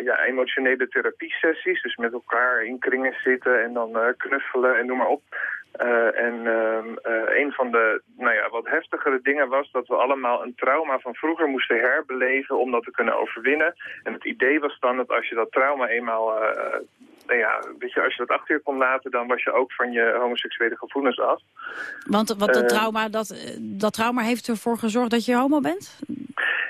S27: ja, emotionele therapiesessies. Dus met elkaar in kringen zitten en dan knuffelen en noem maar op. En ehm, eh, een van de nou ja, wat heftigere dingen was dat we allemaal een trauma van vroeger moesten herbeleven om dat te kunnen overwinnen. En het idee was dan dat als je dat trauma eenmaal, nou ja, weet je, als je dat achter je kon laten, dan was je ook van je homoseksuele gevoelens af.
S3: Want wat dat,
S27: Eh,
S3: trauma, dat, dat trauma heeft ervoor gezorgd dat je homo bent?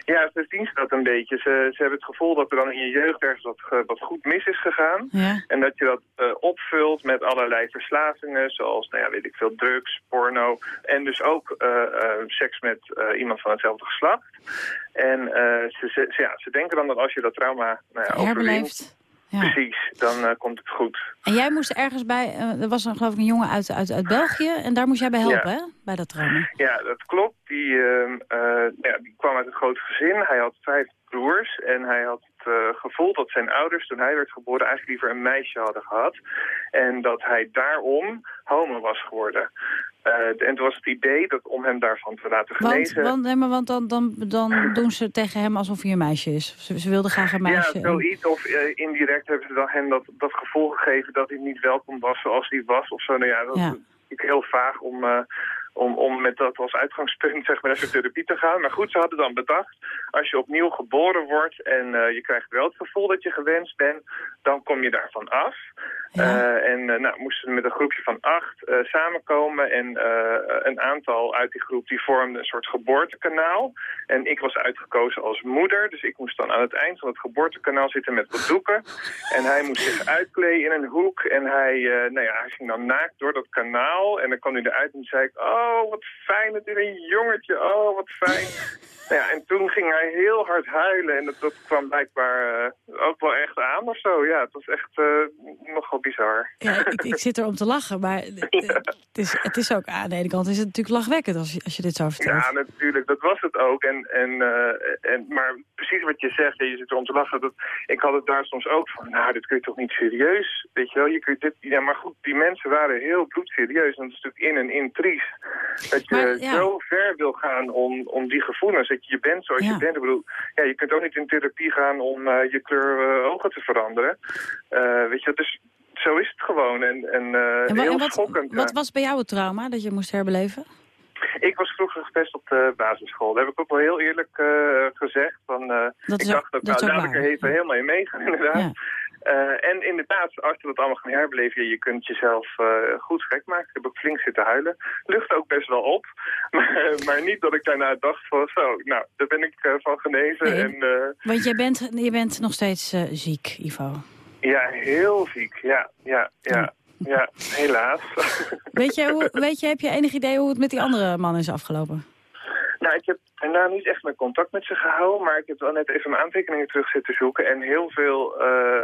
S27: Ja, ze zien ze dat een beetje. Ze, ze hebben het gevoel dat er dan in je jeugd ergens wat, wat goed mis is gegaan.
S3: Ja.
S27: En dat je dat eh, opvult met allerlei verslavingen, zoals, nou ja, weet ik veel, drugs, porno. En dus ook eh, seks met iemand van hetzelfde geslacht. En ze, ze, ja, ze denken dan dat als je dat trauma nou ja, overwint.
S3: Ja.
S27: precies, dan eh, komt het goed.
S3: En jij moest ergens bij, eh, er was een, geloof ik een jongen uit, uit, uit België en daar moest jij bij helpen,
S27: Ja.
S3: hè? Bij dat trauma.
S27: Ja, dat klopt. Die, ehm, eh, ja, die kwam uit een groot gezin. Hij had vijf broers en hij had het eh, gevoel dat zijn ouders toen hij werd geboren eigenlijk liever een meisje hadden gehad. En dat hij daarom homo was geworden. Eh, en toen was het idee dat om hem daarvan te laten
S3: Want,
S27: genezen...
S3: want, nee, maar want dan, dan, dan doen ze tegen hem alsof hij een meisje is. Ze, ze wilden graag een meisje.
S27: Ja, zoiets. Of eh, indirect hebben ze dan hem dat, dat gevoel gegeven dat hij niet welkom was zoals hij was. Of zo. Nou ja, dat
S3: Ja.
S27: is heel vaag om, om, om met dat als uitgangspunt zeg maar, naar therapie te gaan. Maar goed, ze hadden dan bedacht, als je opnieuw geboren wordt en eh, je krijgt wel het gevoel dat je gewenst bent, dan kom je daarvan af. Eh, en eh, nou, moesten we met een groepje van acht samenkomen en een aantal uit die groep die vormden een soort geboortekanaal. En ik was uitgekozen als moeder, dus ik moest dan aan het eind van het geboortekanaal zitten met wat doeken. En hij moest zich uitkleden in een hoek en hij, nou ja, hij ging dan naakt door dat kanaal. En dan kwam hij eruit en zei ik, oh wat fijn, het is een jongetje, oh wat fijn. Nou ja, en toen ging hij heel hard huilen en dat, dat kwam blijkbaar eh, ook wel echt aan of zo. Ja, het was echt eh, nogal bizar.
S3: Ja, ik, ik zit er om te lachen, maar het, het is, het is ook aan de ene kant is het natuurlijk lachwekkend als je, als je dit zo vertelt.
S27: Ja, natuurlijk, dat was het ook. En, en, eh, en, maar precies wat je zegt, je zit erom te lachen. Dat, ik had het daar soms ook van, nou, dit kun je toch niet serieus? Weet je wel, je kunt dit, ja, maar goed, die mensen waren heel bloedserieus. En dat is natuurlijk in en in triest. Dat je
S3: Maar, ja.
S27: zo ver wil gaan om, om die gevoelens, dat je je bent zoals
S3: Ja.
S27: je bent. Ik bedoel, ja, je kunt ook niet in therapie gaan om eh, je kleur eh, ogen te veranderen. Eh, weet je, dus zo is het gewoon. En, en, heel
S3: en wat,
S27: schokkend.
S3: wat was bij jou het trauma dat je moest herbeleven?
S27: Ik was vroeger gepest op de basisschool. Dat heb ik ook wel heel eerlijk gezegd. Van, ik
S3: is ook-
S27: dacht dat, nou, ik er even helemaal in meegaan, inderdaad. Eh, en inderdaad, als je dat allemaal gaan herbeleven, je kunt jezelf eh, goed gek maken. Ik heb ook flink zitten huilen. Lucht ook best wel op. Maar, maar niet dat ik daarna dacht van, zo, nou, daar ben ik eh, van genezen.
S3: Nee.
S27: En
S3: Want jij bent, je bent nog steeds ziek, Ivo.
S27: ja, heel ziek. Ja, ja, ja. Ja, helaas.
S3: Weet je, hoe, weet je, heb je enig idee hoe het met die andere man is afgelopen?
S27: Nou, ik heb daarna niet echt mijn contact met ze gehouden, maar ik heb wel net even mijn aantekeningen terug zitten zoeken. En heel veel eh,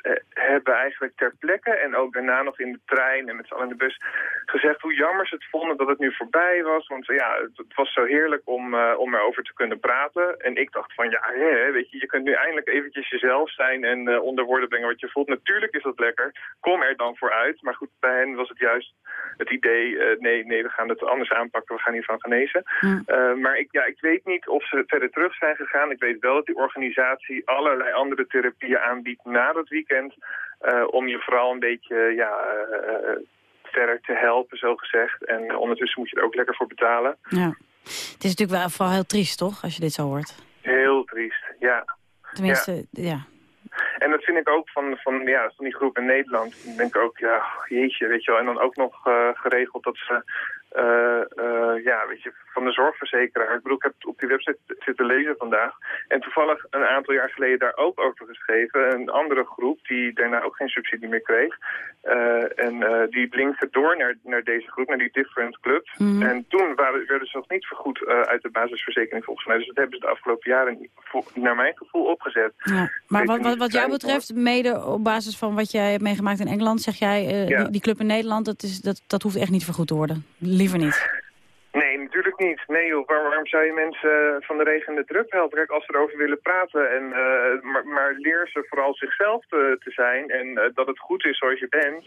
S27: eh, hebben eigenlijk ter plekke en ook daarna nog in de trein en met z'n allen in de bus gezegd hoe jammer ze het vonden dat het nu voorbij was. Want ja, het, het was zo heerlijk om, eh, om erover te kunnen praten. En ik dacht van ja, hè, weet je, je kunt nu eindelijk eventjes jezelf zijn en onder woorden brengen wat je voelt. Natuurlijk is dat lekker, kom er dan voor uit. Maar goed, bij hen was het juist het idee, nee, nee, we gaan het anders aanpakken, we gaan hiervan genezen. Uh, maar ik, ja, ik weet niet of ze verder terug zijn gegaan. Ik weet wel dat die organisatie allerlei andere therapieën aanbiedt na dat weekend. Uh, om je vooral een beetje ja, uh, verder te helpen, zo gezegd. En ondertussen moet je er ook lekker voor betalen.
S3: Ja. Het is natuurlijk wel vooral heel triest, toch, als je dit zo hoort?
S27: Heel triest, ja.
S3: Tenminste, ja. ja.
S27: En dat vind ik ook van, van, ja, van die groep in Nederland. Ik denk ook, ja, jeetje, weet je wel. En dan ook nog uh, geregeld dat ze, uh, uh, ja, weet je, van de zorgverzekeraar. Ik bedoel, ik heb op die website zitten lezen vandaag. En toevallig een aantal jaar geleden daar ook over geschreven. Een andere groep die daarna ook geen subsidie meer kreeg. en die linkte door naar, naar deze groep, naar die Different Club. Mm -hmm. En toen waren, werden ze nog niet vergoed uit de basisverzekering volgens mij. Dus dat hebben ze de afgelopen jaren, naar mijn gevoel, opgezet.
S3: Ja. Maar wat, wat, wat jou betreft, mede op basis van wat jij hebt meegemaakt in Engeland, zeg jij, ja. die, die, club in Nederland, dat, is, dat, dat hoeft echt niet vergoed te worden. Niet.
S27: Nee, natuurlijk niet. Nee joh, Waar- waarom zou je mensen van de regen en de drup helpen? Kijk, als ze erover willen praten, en, eh, maar, maar leer ze vooral zichzelf te, zijn en eh, dat het goed is zoals je bent.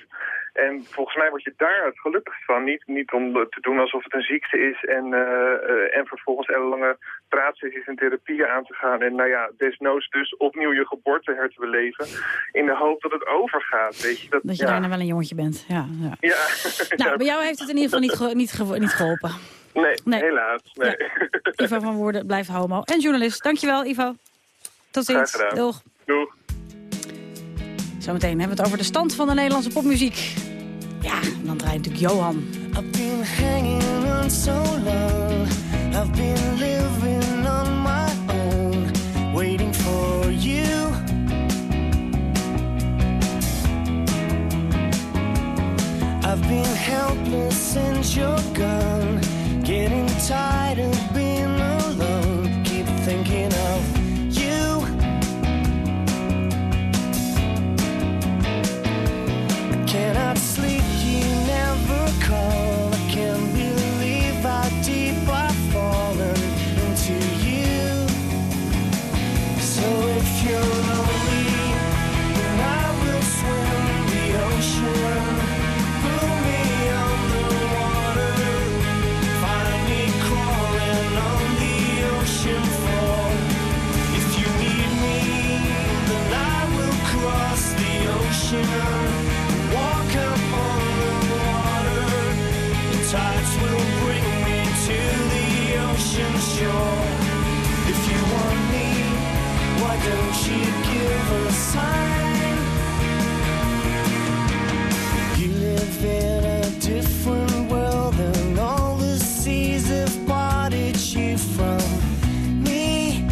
S27: En volgens mij word je daar het gelukkigst van. Niet, niet om te doen alsof het een ziekte is en, eh, eh, en vervolgens ellenlange praatsessies en therapieën aan te gaan. En nou ja, desnoods dus opnieuw je geboorte herbeleven in de hoop dat het overgaat. Weet je, dat,
S3: Dat je
S27: ja.
S3: daarna wel een jongetje bent. Ja, ja.
S27: Ja.
S3: Nou, bij jou heeft het in ieder geval niet, ge- niet, ge- niet geholpen.
S27: Nee,
S3: Nee.
S27: helaas. Nee.
S3: Ivo van Woerden blijft homo. En journalist. Dankjewel, Ivo. Tot ziens. Doeg.
S27: Doeg.
S3: Zometeen hebben we het over de stand van de Nederlandse popmuziek. Ja, en dan draait natuurlijk Johan.
S28: I've been hanging on so long. I've been living I've been helpless since you're gone, getting tired of being don't you give a sign? You live in a different world and all the seas have parted you from me.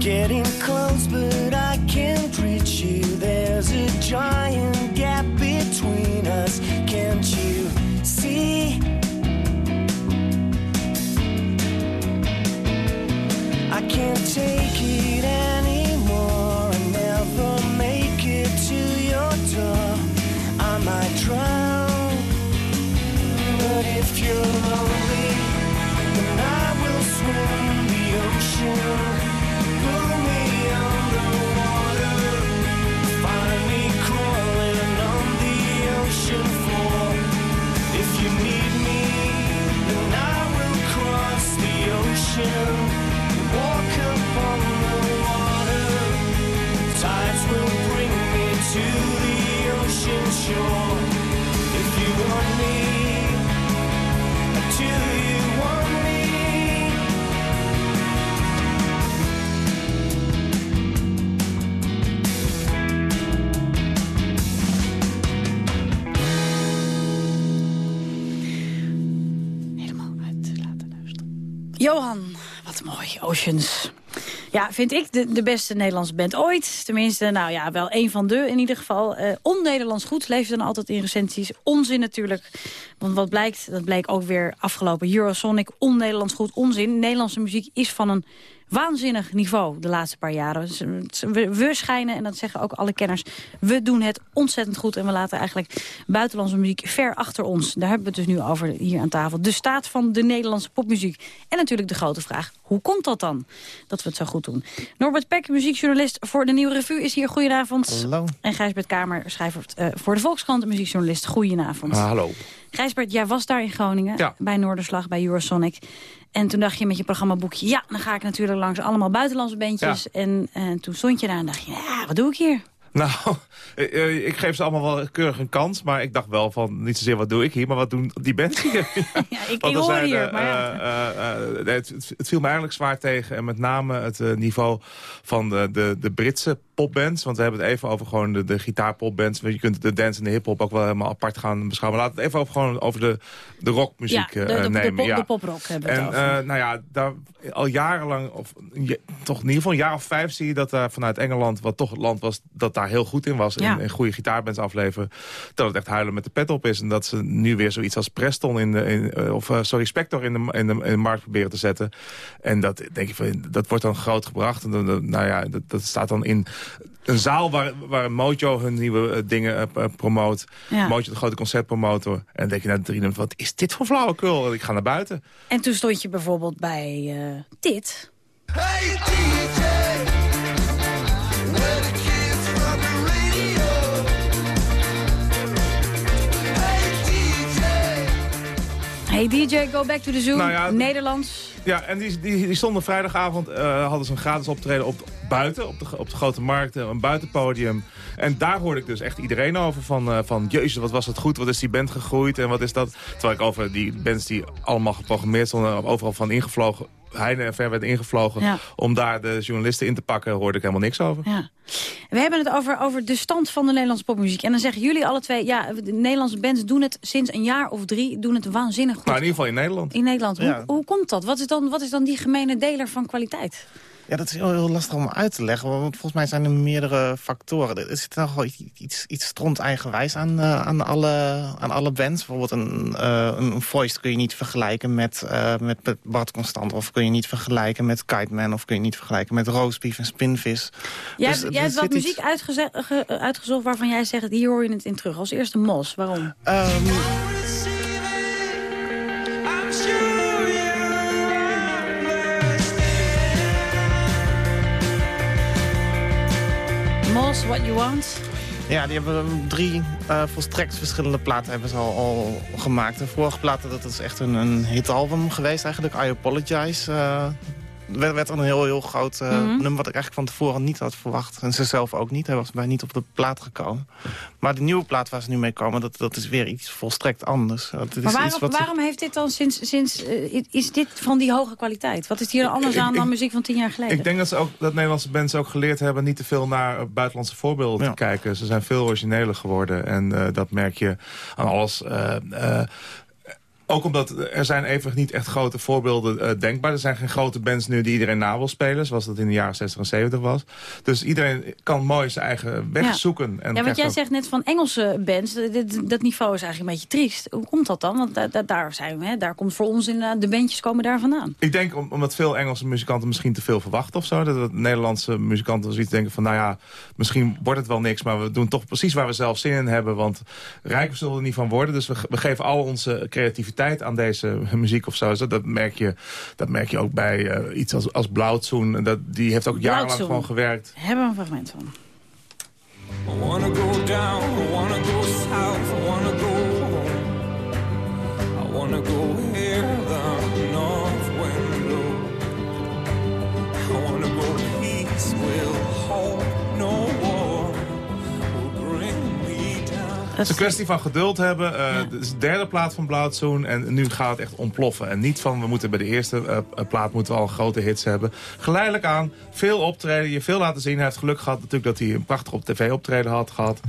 S28: Getting close, but
S3: Oceans. Ja, vind ik de, de beste Nederlandse band ooit. Tenminste, nou ja, wel een van de in ieder geval. Eh On-Nederlands goed leeft dan altijd in recensies. Onzin natuurlijk. Want wat blijkt, dat bleek ook weer afgelopen Eurosonic. On-Nederlands goed, onzin. Nederlandse muziek is van een waanzinnig niveau de laatste paar jaren. We, we schijnen, en dat zeggen ook alle kenners... we doen het ontzettend goed en we laten eigenlijk buitenlandse muziek ver achter ons. Daar hebben we het dus nu over hier aan tafel. De staat van de Nederlandse popmuziek. En natuurlijk de grote vraag, hoe komt dat dan? Dat we het zo goed doen. Norbert Peck, muziekjournalist voor de Nieuwe Revue, is hier. Goedenavond.
S25: Hallo.
S3: En Gijsbert Kamer, schrijver eh, voor de Volkskrant, muziekjournalist. Goedenavond.
S25: Ah, hallo.
S3: Gijsbert, jij was daar in Groningen,
S25: Ja.
S3: bij Noorderslag, bij Eurosonic. En toen dacht je met je programmaboekje... ja, dan ga ik natuurlijk langs allemaal buitenlandse bandjes. En, en toen stond je daar en dacht je, ja, wat doe ik hier?
S25: Nou, eh, eh, ik geef ze allemaal wel keurig een kans. Maar ik dacht wel van, niet zozeer wat doe ik hier, maar wat doen die bands hier?
S3: Ja, ik, hoor
S25: zijn,
S3: hier, maar ja.
S25: eh, het, het- viel me eigenlijk zwaar tegen. En met name het niveau van de, de, de Britse popbands. Want we hebben het even over gewoon de, de gitaarpopbands. Je kunt de dance en de hiphop ook wel helemaal apart gaan beschouwen. Maar laten we het even over, gewoon over de, de rockmuziek
S3: ja, de,
S25: nemen.
S3: pop-
S25: ja.
S3: de poprock hebben we
S25: En
S3: het over.
S25: nou ja, daar, al jarenlang, of je- toch in ieder geval een jaar of vijf zie je dat daar vanuit Engeland, wat toch het land was dat daar heel goed in was,
S3: Ja.
S25: in, in goede gitaarbands afleveren, dat het echt huilen met de pet op is. En dat ze nu weer zoiets als Preston in de, in, eh, of eh, sorry, Spector in de, in, de, in de markt proberen te zetten. En dat denk ik van, dat wordt dan groot gebracht. En dan, dan- nou ja, dat, dat staat dan in een zaal waar, waar Mojo hun nieuwe eh, dingen promoot.
S3: Ja.
S25: Mojo de grote concertpromotor. En dan denk je na drie minuten, wat is dit voor flauwekul? Ik ga naar buiten.
S3: En toen stond je bijvoorbeeld bij eh, dit. Hey DJ, go back to the zoo.
S25: Nou ja,
S3: Nederlands.
S25: Ja, en die, die, die stonden vrijdagavond, eh, hadden ze een gratis optreden op buiten, op de, op de grote markt, een buitenpodium. En daar hoorde ik dus echt iedereen over van, eh, van jezus, wat was het goed, wat is die band gegroeid en wat is dat. Terwijl ik over die bands die allemaal geprogrammeerd stonden, overal van ingevlogen, heine en ver werden ingevlogen,
S3: Ja.
S25: om daar de journalisten in te pakken, hoorde ik helemaal niks over.
S3: Ja. We hebben het over, over de stand van de Nederlandse popmuziek. En dan zeggen jullie alle twee, ja, de Nederlandse bands doen het sinds een jaar of drie, doen het waanzinnig goed.
S25: Nou, in ieder geval in Nederland.
S3: In Nederland.
S29: Ja.
S3: Hoe komt dat? Wat is, dan, wat is dan die gemene deler van kwaliteit?
S29: Ja, dat is heel, heel lastig om uit te leggen. Want volgens mij zijn er meerdere factoren. Er zit nog wel iets, iets, stront eigenwijs aan, eh, aan, alle, aan alle bands. Bijvoorbeeld een, eh een voice kun je niet vergelijken met, eh, met, met Bart Constant. Of kun je niet vergelijken met Kite Man. Of kun je niet vergelijken met Roastbeef en Spinvis.
S3: Jij,
S29: Dus
S3: hebt- jij hebt wat
S29: iets-
S3: muziek uitgezocht waarvan jij zegt, hier hoor je het in terug. Als eerste Mos, waarom?
S29: Ehm, Ja, die hebben drie eh, volstrekt verschillende platen hebben ze al, al gemaakt. De vorige platen, dat is echt een, een hitalbum geweest eigenlijk. I Apologize. eh werd, werd een heel, heel groot eh,
S3: Mhm.
S29: nummer wat ik eigenlijk van tevoren niet had verwacht. En ze zelf ook niet. Hij was bij niet op de plaat gekomen. Maar de nieuwe plaat waar ze nu mee komen, dat, dat is weer iets volstrekt anders. Dat is
S3: Maar waarom,
S29: iets wat ze-
S3: waarom heeft dit dan sinds, sinds eh, is dit van die hoge kwaliteit? Wat is hier anders
S25: Ik-
S3: aan
S25: ik-
S3: dan muziek van tien jaar geleden?
S25: Ik denk dat, ze ook, dat Nederlandse bands ook geleerd hebben... niet te veel naar eh, buitenlandse voorbeelden te kijken. Ze zijn veel origineler geworden. En eh, dat merk je aan alles. Ook omdat er zijn even niet echt grote voorbeelden eh, denkbaar. Er zijn geen grote bands nu die iedereen na wil spelen. Zoals dat in de jaren 60 en 70 was. Dus iedereen kan mooi zijn eigen weg
S3: Ja.
S25: zoeken. En
S3: ja, want jij
S25: ook-
S3: zegt net van Engelse bands, dat, niveau is eigenlijk een beetje triest. Hoe komt dat dan? Want da- da- daar, zijn we, hè, daar komt voor ons inderdaad, de bandjes komen daar vandaan.
S25: Ik denk om- omdat veel Engelse muzikanten misschien te veel verwachten of zo. Dat, dat Nederlandse muzikanten zoiets denken van... nou ja, misschien wordt het wel niks... maar we doen toch precies waar we zelf zin in hebben. Want rijker zullen we er niet van worden. Dus we geven al onze creativiteit aan deze muziek of zo. Zo, Dat merk je, dat merk je ook bij eh, iets als, als Blauwtsoen. Dat, die heeft ook jarenlang
S3: Blauwtsoen.
S25: gewoon gewerkt.
S3: Hebben we een fragment van.
S28: I wanna go down, I wanna go south, I wanna go home. I wanna go
S25: Het is een kwestie van geduld hebben. Eh, Dit is de derde plaat van Blauwtsoen. En nu gaat het echt ontploffen. En niet van, we moeten bij de eerste eh, plaat moeten we al grote hits hebben. Geleidelijk aan, veel optreden, je veel laten zien. Hij heeft geluk gehad natuurlijk dat hij een prachtig op tv optreden had gehad.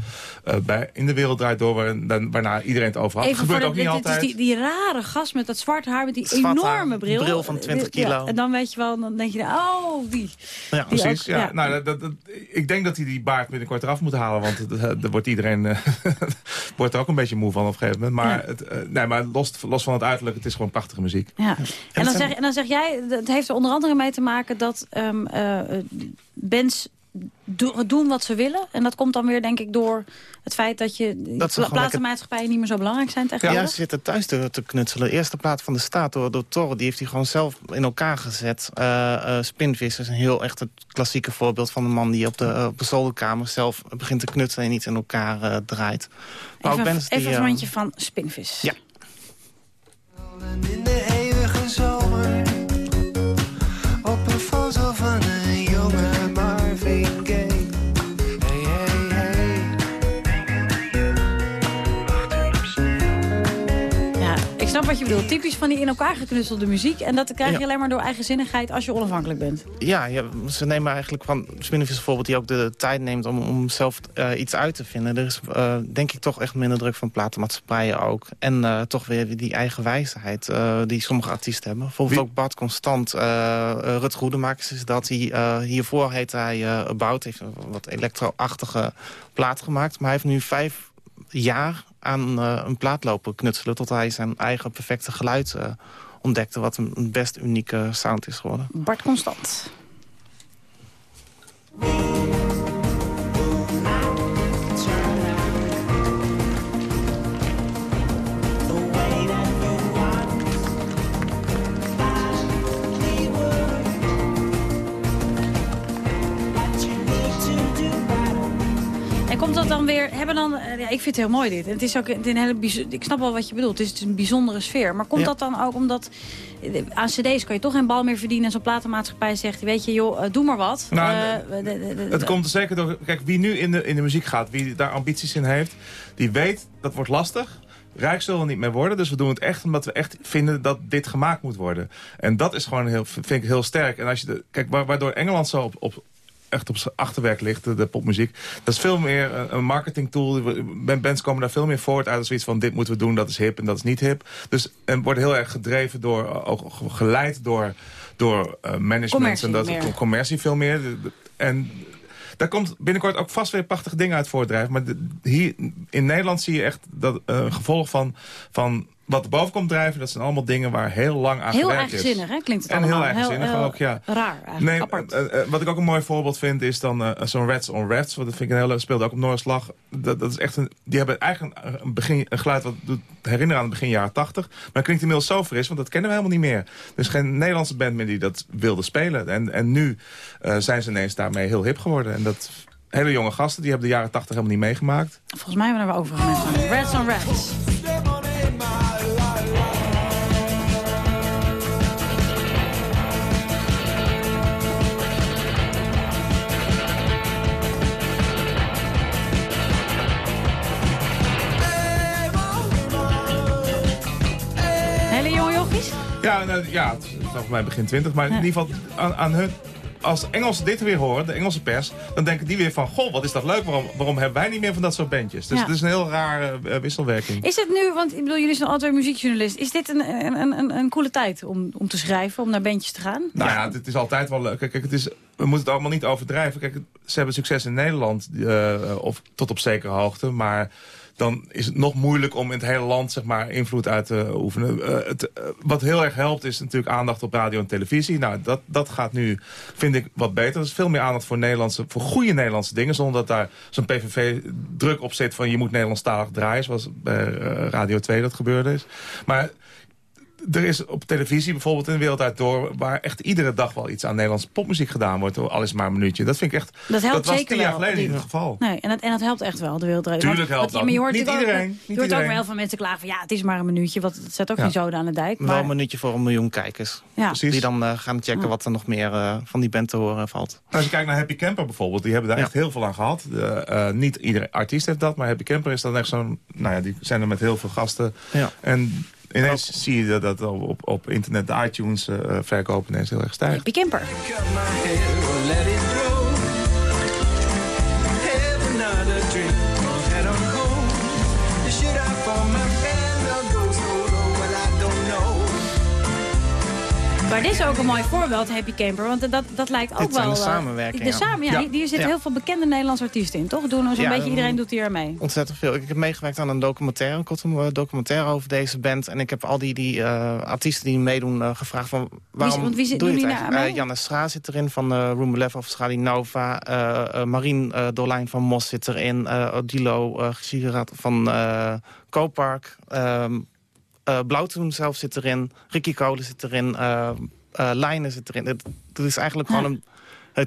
S25: eh, bij, in de wereld draait door, waar, dan- waarna iedereen het over had.
S3: Even
S25: gebeurt
S3: voor
S25: ook
S3: de,
S25: niet
S3: dit is
S25: altijd.
S3: die, die rare gast met dat zwarte haar, met die
S29: Zwart haar,
S3: enorme bril.
S29: bril van 20
S3: Ja,
S29: kilo.
S3: en dan weet je wel, dan denk je, oh, die.
S25: Ja,
S3: Die
S25: precies.
S3: ook,
S25: ja.
S3: ja.
S25: Nou, dat, ik denk dat hij die baard binnenkort eraf moet halen. Want het- het- daar wordt iedereen eh, wordt er ook een beetje moe van op een gegeven moment. Maar,
S3: Ja.
S25: het, eh, nee, maar los, los van het uiterlijk, het is gewoon prachtige muziek.
S3: Ja. En, dan zeg, en dan zeg jij, het heeft er onder andere mee te maken dat ehm, eh, eh, bands do- doen wat ze willen. En dat komt dan weer, denk ik, door het feit dat je
S29: Dat
S3: pla- platenmaatschappijen niet meer zo belangrijk zijn
S29: Ja,
S3: tegenwoordig.
S29: ze zitten thuis te, te knutselen. De eerste plaat van de staat door, door Torre, die heeft hij gewoon zelf in elkaar gezet. Eh eh Spinvis is een heel echt het klassieke voorbeeld van een man die op de, op de zolderkamer zelf begint te knutselen en niet in elkaar eh, draait. Maar ook
S3: Even,
S29: die,
S3: even een fragmentje van Spinvis.
S29: Ja.
S3: Wat je bedoelt. Typisch van die in elkaar geknutselde muziek. En dat krijg je
S29: Ja.
S3: alleen maar door eigenzinnigheid als je onafhankelijk bent.
S29: Ja, ja, ze nemen eigenlijk van Spinvis bijvoorbeeld die ook de tijd neemt om, om zelf eh, iets uit te vinden. Er is eh, denk ik toch echt minder druk van platenmaatschappijen ook. En eh, toch weer die eigen wijsheid eh, die sommige artiesten hebben. Bijvoorbeeld ook Bart Constant, Rut Goedemakers is dat. Eh, hiervoor heet hij eh About, heeft een wat elektro-achtige plaat gemaakt. Maar hij heeft nu vijf jaar aan eh, een plaat lopen knutselen... tot hij zijn eigen perfecte geluid eh, ontdekte... wat een, een best unieke sound is geworden.
S3: Bart Constant. Dan weer, hebben dan, eh, ja, ik vind het heel mooi dit. En Het is ook een hele, ik snap wel wat je bedoelt, het is, een bijzondere sfeer. Maar komt
S25: Ja.
S3: dat dan ook omdat, eh, aan cd's kan je toch geen bal meer verdienen... en zo'n platenmaatschappij zegt, weet je joh, eh, doe maar wat.
S25: Nou,
S3: de- de- de-
S25: Het komt er zeker door... Kijk, wie nu in de, in de muziek gaat, wie daar ambities in heeft... die weet, dat wordt lastig. Rijk zullen we niet meer worden, dus we doen het echt omdat we echt vinden dat dit gemaakt moet worden. En dat is gewoon heel, vind ik heel sterk. En als je de, kijk, wa- waardoor Engeland zo op, op, echt op zijn achterwerk ligt, de, de popmuziek. Dat is veel meer een, een marketingtool. Ben- Bands komen daar veel meer voort uit als zoiets van dit moeten we doen, dat is hip en dat is niet hip. Dus en wordt heel erg gedreven door, ook geleid door, door eh, management
S3: Commercie
S25: en dat
S3: meer.
S25: commercie veel meer. En daar komt binnenkort ook vast weer prachtige dingen uit voortdrijven. Maar de- hier in Nederland zie je echt dat eh, een gevolg van, van wat er boven komt drijven. Dat zijn allemaal dingen waar heel lang aan
S3: Heel
S25: gewerkt is.
S3: eigenzinnig, hè? Klinkt het
S25: En
S3: allemaal.
S25: heel eigenzinnig ook, ja.
S3: Raar, eigenlijk,
S25: Nee,
S3: apart.
S25: eh, eh, wat ik ook een mooi voorbeeld vind is dan eh, zo'n Rats on Rats. Want dat vind ik een hele speelde ook op Noorderslag. Dat, dat is echt een, die hebben eigenlijk een, begin, een geluid wat doet herinneren aan het begin jaren 80. Maar het klinkt inmiddels zo fris, want dat kennen we helemaal niet meer. Er is geen Nederlandse band meer die dat wilde spelen. En, en nu eh, zijn ze ineens daarmee heel hip geworden. En dat hele jonge gasten, die hebben de jaren 80 helemaal niet meegemaakt.
S3: Volgens mij hebben we er over mensen. Rats on Rats.
S25: Ja, nou, ja het is volgens mij begin 20. Maar in ieder geval aan, aan hun... Als Engelsen dit weer horen, de Engelse pers... dan denken die weer van... Goh, wat is dat leuk, waarom, waarom hebben wij niet meer van dat soort bandjes? Dus
S3: Ja.
S25: het is een heel rare eh, wisselwerking.
S3: Is het nu, want ik bedoel, jullie zijn altijd muziekjournalist. Is dit een, een, een, een, een coole tijd om, om te schrijven, om naar bandjes te gaan?
S25: Nou ja, het is altijd wel leuk. Kijk, het is, we moeten het allemaal niet overdrijven. Kijk, ze hebben succes in Nederland, eh, of tot op zekere hoogte. Maar dan is het nog moeilijk om in het hele land zeg maar, invloed uit te oefenen. Eh, het, eh, wat heel erg helpt is natuurlijk aandacht op radio en televisie. Nou, dat, dat gaat nu, vind ik, wat beter. Er is veel meer aandacht voor, Nederlandse, voor goede Nederlandse dingen... zonder dat daar zo'n PVV druk op zit van... je moet Nederlandstalig draaien, zoals bij eh, Radio 2 dat gebeurde is. Maar er is op televisie bijvoorbeeld in de wereld uit door... waar echt iedere dag wel iets aan Nederlandse popmuziek gedaan wordt. Al is maar een minuutje. Dat vind ik echt...
S3: Dat helpt
S25: was
S3: zeker
S25: tien jaar
S3: wel.
S25: geleden
S3: Die-
S25: niet het geval.
S3: Nee, en dat, en dat helpt echt wel, de wereldrijd.
S25: Tuurlijk helpt dat.
S3: Maar je hoort
S25: Niet iedereen,
S3: Ook,
S25: niet
S3: je hoort ook wel heel veel mensen klagen van... ja, het is maar een minuutje, want het zet ook
S29: Ja.
S3: geen zoden aan de dijk.
S29: Wel
S3: Maar,
S29: een minuutje voor een miljoen kijkers.
S3: Ja.
S25: Precies.
S29: Die dan eh, gaan checken
S3: Ja.
S29: wat er nog meer eh, van die band te horen valt.
S25: Nou, Als je kijkt naar Happy Camper bijvoorbeeld, die hebben daar
S29: Ja.
S25: echt heel veel aan gehad. De, eh, niet iedere artiest heeft dat, maar Happy Camper is dan echt zo'n... Nou ja, die zijn er met heel veel gasten.
S29: Ja.
S25: En ineens zie je dat, dat op, op internet de iTunes eh, verkoop ineens heel erg stijgt.
S3: Happy Camper. Maar dit is ook een mooi voorbeeld, Happy Camper. Want dat, dat lijkt ook
S29: Dit zijn
S3: wel...
S29: de
S3: eh,
S29: samenwerkingen.
S3: De samen, ja,
S29: Ja.
S3: Hier, hier zitten
S29: Ja.
S3: heel veel bekende Nederlandse artiesten in, toch? Doen zo'n
S29: Ja,
S3: beetje iedereen doet hier aan mee.
S29: Ontzettend veel. Ik heb meegewerkt aan een documentaire, een korte eh, documentaire over deze band. En ik heb al die, die eh, artiesten die meedoen gevraagd van waarom
S3: want wie zit-
S29: doe je
S3: doen
S29: het
S3: die
S29: eigenlijk?
S3: nou aan
S29: Janne Stra zit erin van eh Room 11 of Schalinova. eh eh Marien Dolijn van Mos zit erin. eh Odilo uh, van eh Kopark. Blauwtoen zelf zit erin. Ricky Kolen zit erin. eh eh Lijnen zit erin. Het, het is eigenlijk gewoon een...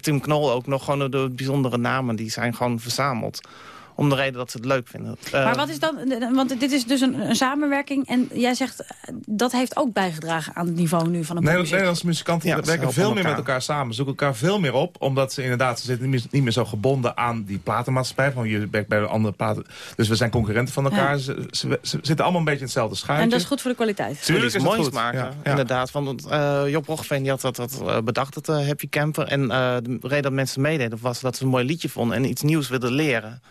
S29: Tim Knol ook nog gewoon de bijzondere namen. Die zijn gewoon verzameld. Om de reden dat ze het leuk vinden. Eh,
S3: Maar wat is dan, want dit is dus een, een samenwerking en jij zegt eh, dat heeft ook bijgedragen aan het niveau nu van een
S25: Nederlandse,
S3: popmuziek.
S25: Nederlandse muzikanten
S29: Ja,
S25: werken veel meer met
S29: elkaar.
S25: samen. Zoeken elkaar veel meer op. Omdat ze inderdaad, ze zitten niet meer, niet meer zo gebonden aan die platenmaatschappij. Van je werkt bij de andere platen. Dus we zijn concurrenten van elkaar.
S3: Ja.
S25: Ze, ze, ze zitten allemaal een beetje in hetzelfde schuitje.
S3: En dat is goed voor de kwaliteit.
S29: Tuurlijk is
S25: is het
S29: moois
S25: goed.
S29: maken,
S25: Ja, ja.
S29: inderdaad. Want eh, Job Roggeveen die had dat, dat bedacht, het eh, Happy Camper. En eh, de reden dat mensen meededen was dat ze een mooi liedje vonden... en iets nieuws wilden leren.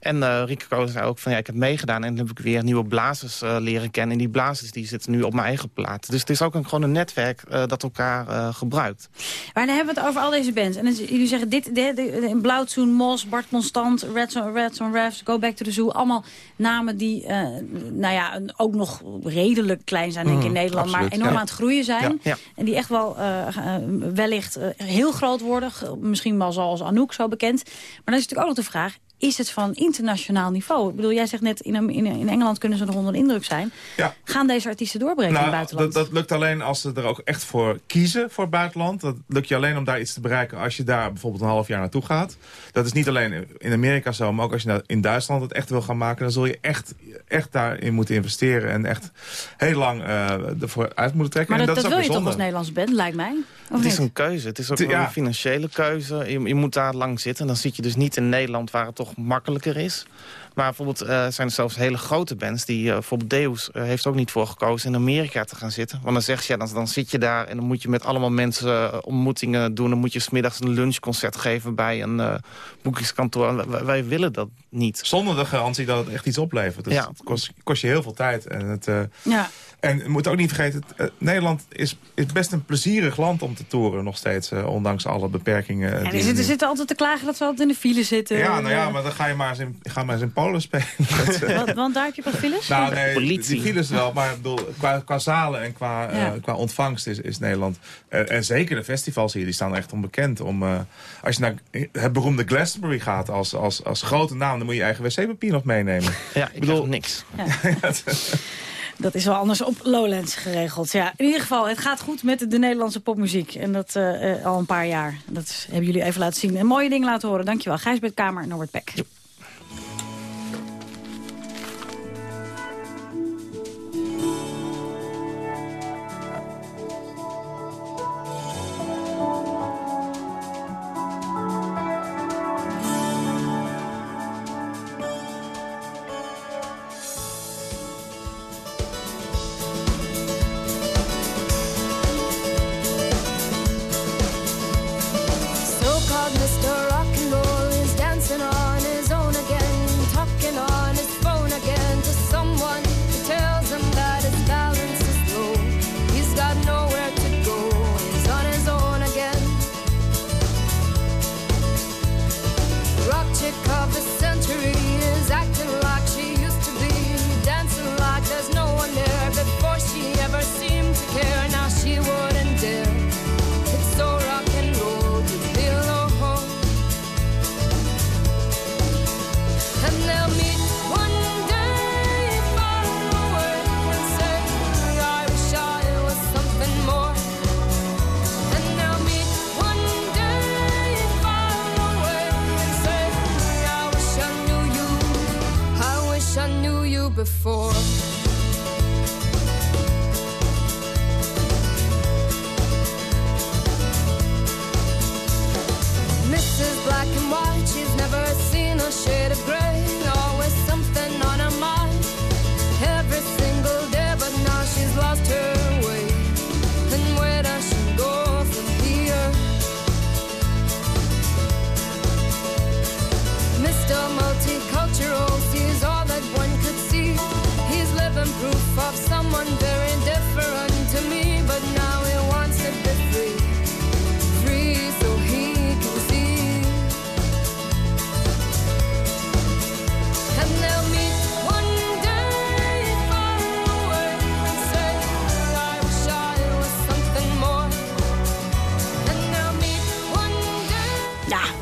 S29: En eh Rieke Kolen zei ook van ja, ik heb meegedaan... en dan heb ik weer nieuwe blazers eh, leren kennen. En die blazers die zitten nu op mijn eigen plaat. Dus het is ook een, gewoon een netwerk eh, dat elkaar eh, gebruikt.
S3: Maar dan hebben we het over al deze bands. En dan, jullie zeggen dit, dit, dit Blauwtsoen, Mos, Bart Constant, Reds on, Refs, Go Back to the Zoo. Allemaal namen die eh, nou ja, ook nog redelijk klein zijn denk ik, in
S25: Mhm,
S3: Nederland.
S25: absoluut,
S3: maar enorm
S25: ja.
S3: aan het groeien zijn.
S25: Ja,
S29: ja.
S3: En die echt wel eh, eh, wellicht eh, heel groot worden. Misschien wel zoals Anouk zo bekend. Maar dan is natuurlijk ook nog de vraag...
S30: is het van internationaal niveau? Ik bedoel, jij zegt net, in, in, in Engeland kunnen ze nog onder de indruk zijn.
S25: Ja.
S30: Gaan deze artiesten doorbreken in het
S25: Nou,
S30: buitenland?
S25: dat, dat lukt alleen als ze er ook echt voor kiezen voor het buitenland. Dat lukt je alleen om daar iets te bereiken als je daar bijvoorbeeld een half jaar naartoe gaat. Dat is niet alleen in Amerika zo, maar ook als je nou in Duitsland het echt wil gaan maken... dan zul je echt, echt daarin moeten investeren en echt heel lang eh, ervoor uit moeten trekken.
S30: maar
S25: en
S30: dat, dat,
S25: is ook
S30: wil je toch als Nederlandse band, lijkt mij?
S29: Het is een keuze. Het is ook
S25: ja.
S29: een financiële keuze. Je, je moet daar lang zitten. Dan zit je dus niet in Nederland waar het toch makkelijker is. Maar bijvoorbeeld eh, zijn er zelfs hele grote bands... die eh, bijvoorbeeld Deus eh, heeft ook niet voor gekozen in Amerika te gaan zitten. Want dan zeg je, ja, dan, dan zit je daar en dan moet je met allemaal mensen ontmoetingen doen. Dan moet je smiddags een lunchconcert geven bij een eh boekingskantoor. Wij, wij willen dat niet.
S25: Zonder de garantie dat het echt iets oplevert. Dus
S29: Ja.
S25: het kost, kost je heel veel tijd. En, het, eh,
S30: Ja.
S25: En je moet ook niet vergeten, eh, Nederland is, is best een plezierig land om te toeren nog steeds. eh, ondanks alle beperkingen.
S30: Ja,
S25: die
S30: er zitten,
S25: nu-
S30: zitten altijd te klagen dat ze altijd in de file zitten.
S25: Ja, nou ja,
S30: Eh,
S25: maar dan ga je maar eens in, ga maar eens in Polen spelen. Eh,
S30: want, want daar heb je pas files?
S25: Nou, nee,
S29: Politie.
S25: die files wel, maar bedoel, qua, qua zalen en qua, eh,
S30: Ja.
S25: qua ontvangst is, is Nederland... eh, en zeker de festivals hier, die staan echt onbekend. Om, eh, als je naar het beroemde Glastonbury gaat als, als, als grote naam... dan moet je je eigen wc-papier nog meenemen.
S29: Ja, ik bedoel niks.
S30: Dat is wel anders op Lowlands geregeld. Ja, in ieder geval, het gaat goed met de Nederlandse popmuziek. En dat eh, eh, al een paar jaar. Dat hebben jullie even laten zien. En mooie dingen laten horen. Dankjewel. Gijsbert Kamer, Norbert Peck.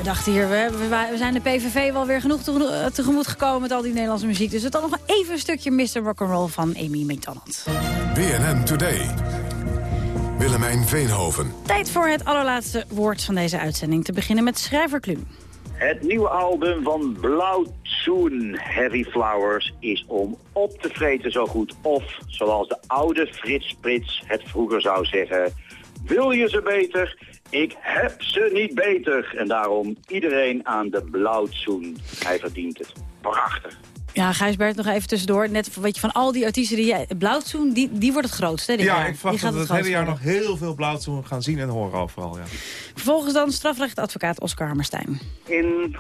S30: Dachten hier, we, we, we zijn de PVV wel weer genoeg tegemoet, eh, tegemoet gekomen met al die Nederlandse muziek. Dus het dan nog even een stukje Mr. Rock'n'Roll van Amy McDonald.
S2: BNN Today. Willemijn Veenhoven.
S30: Tijd voor het allerlaatste woord van deze uitzending. Te beginnen met schrijver Klum.
S31: Het nieuwe album van Blauwzoen, Heavy Flowers, is om op te vreten zo goed. Of, zoals de oude Frits Prits het vroeger zou zeggen... Wil je ze beter? Ik heb ze niet beter. En daarom iedereen aan de Blauwzoen. Hij verdient het. Prachtig.
S30: Ja, Gijsbert, nog even tussendoor. Net weet je, van al die artiesten die jij... Die, die wordt het grootste, hè,
S25: Ja,
S30: jaar.
S25: ik
S30: Die
S25: verwacht
S30: gaat
S25: dat we het hele
S30: grootste
S25: jaar nog heel veel blauwtsoen gaan zien en horen overal. Ja.
S30: Vervolgens dan strafrechtadvocaat Oscar Hammerstein.
S32: In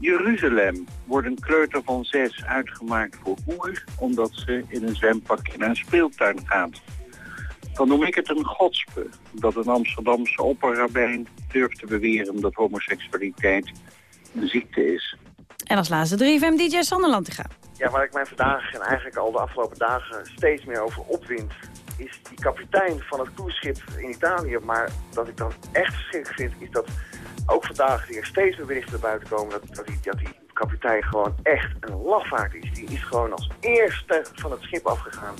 S32: Jeruzalem wordt een kleuter van zes uitgemaakt voor hoer... omdat ze in een zwempakje naar een speeltuin gaat. Dan noem ik het een godspe dat een Amsterdamse opperrabijn durft te beweren... dat homoseksualiteit een ziekte is.
S30: En als laatste 3FM DJ Sanderland te gaan.
S28: Ja, waar ik mij vandaag en eigenlijk al de afgelopen dagen steeds meer over opwind... is die kapitein van het cruiseschip in Italië. Maar dat ik dan echt verschrikkelijk vind, is dat ook vandaag weer steeds meer berichten naar buiten komen dat, dat, die, dat die kapitein gewoon echt een lafaard is. Die is gewoon als eerste van het schip afgegaan,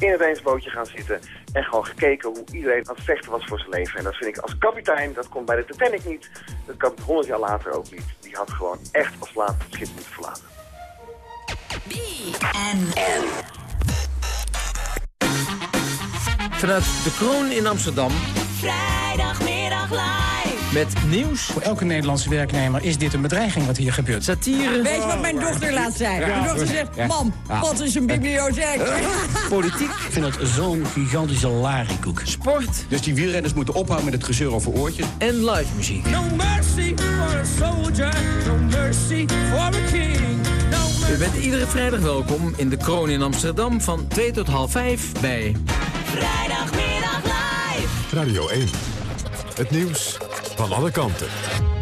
S28: in het eensbootje gaan zitten en gewoon gekeken hoe iedereen aan het vechten was voor zijn leven. En dat vind ik als kapitein, dat komt bij de Titanic niet, dat kan 100 jaar later ook niet. Die had gewoon echt als laatste het schip moeten verlaten.
S4: En. Vanuit de Kroon in Amsterdam.
S23: Vrijdagmiddag live.
S4: Met nieuws.
S13: Voor elke Nederlandse werknemer is dit een bedreiging wat hier gebeurt.
S4: Satire.
S7: Weet je wat mijn dochter laatst zei?
S13: Ja.
S7: Mijn dochter zegt,
S13: Ja.
S7: mam,
S13: Ja.
S7: wat is een bibliotheek?
S4: Politiek.
S13: Ik vind het zo'n gigantische larikoek.
S4: Sport.
S13: Dus die wielrenners moeten ophouden met het gezeur over oortjes.
S4: En live muziek.
S7: No mercy for a soldier, no mercy for a king.
S4: U bent iedere vrijdag welkom in de Kroon in Amsterdam van 2 tot half 5 bij...
S23: Vrijdagmiddag live.
S2: Radio 1. Het nieuws van alle kanten.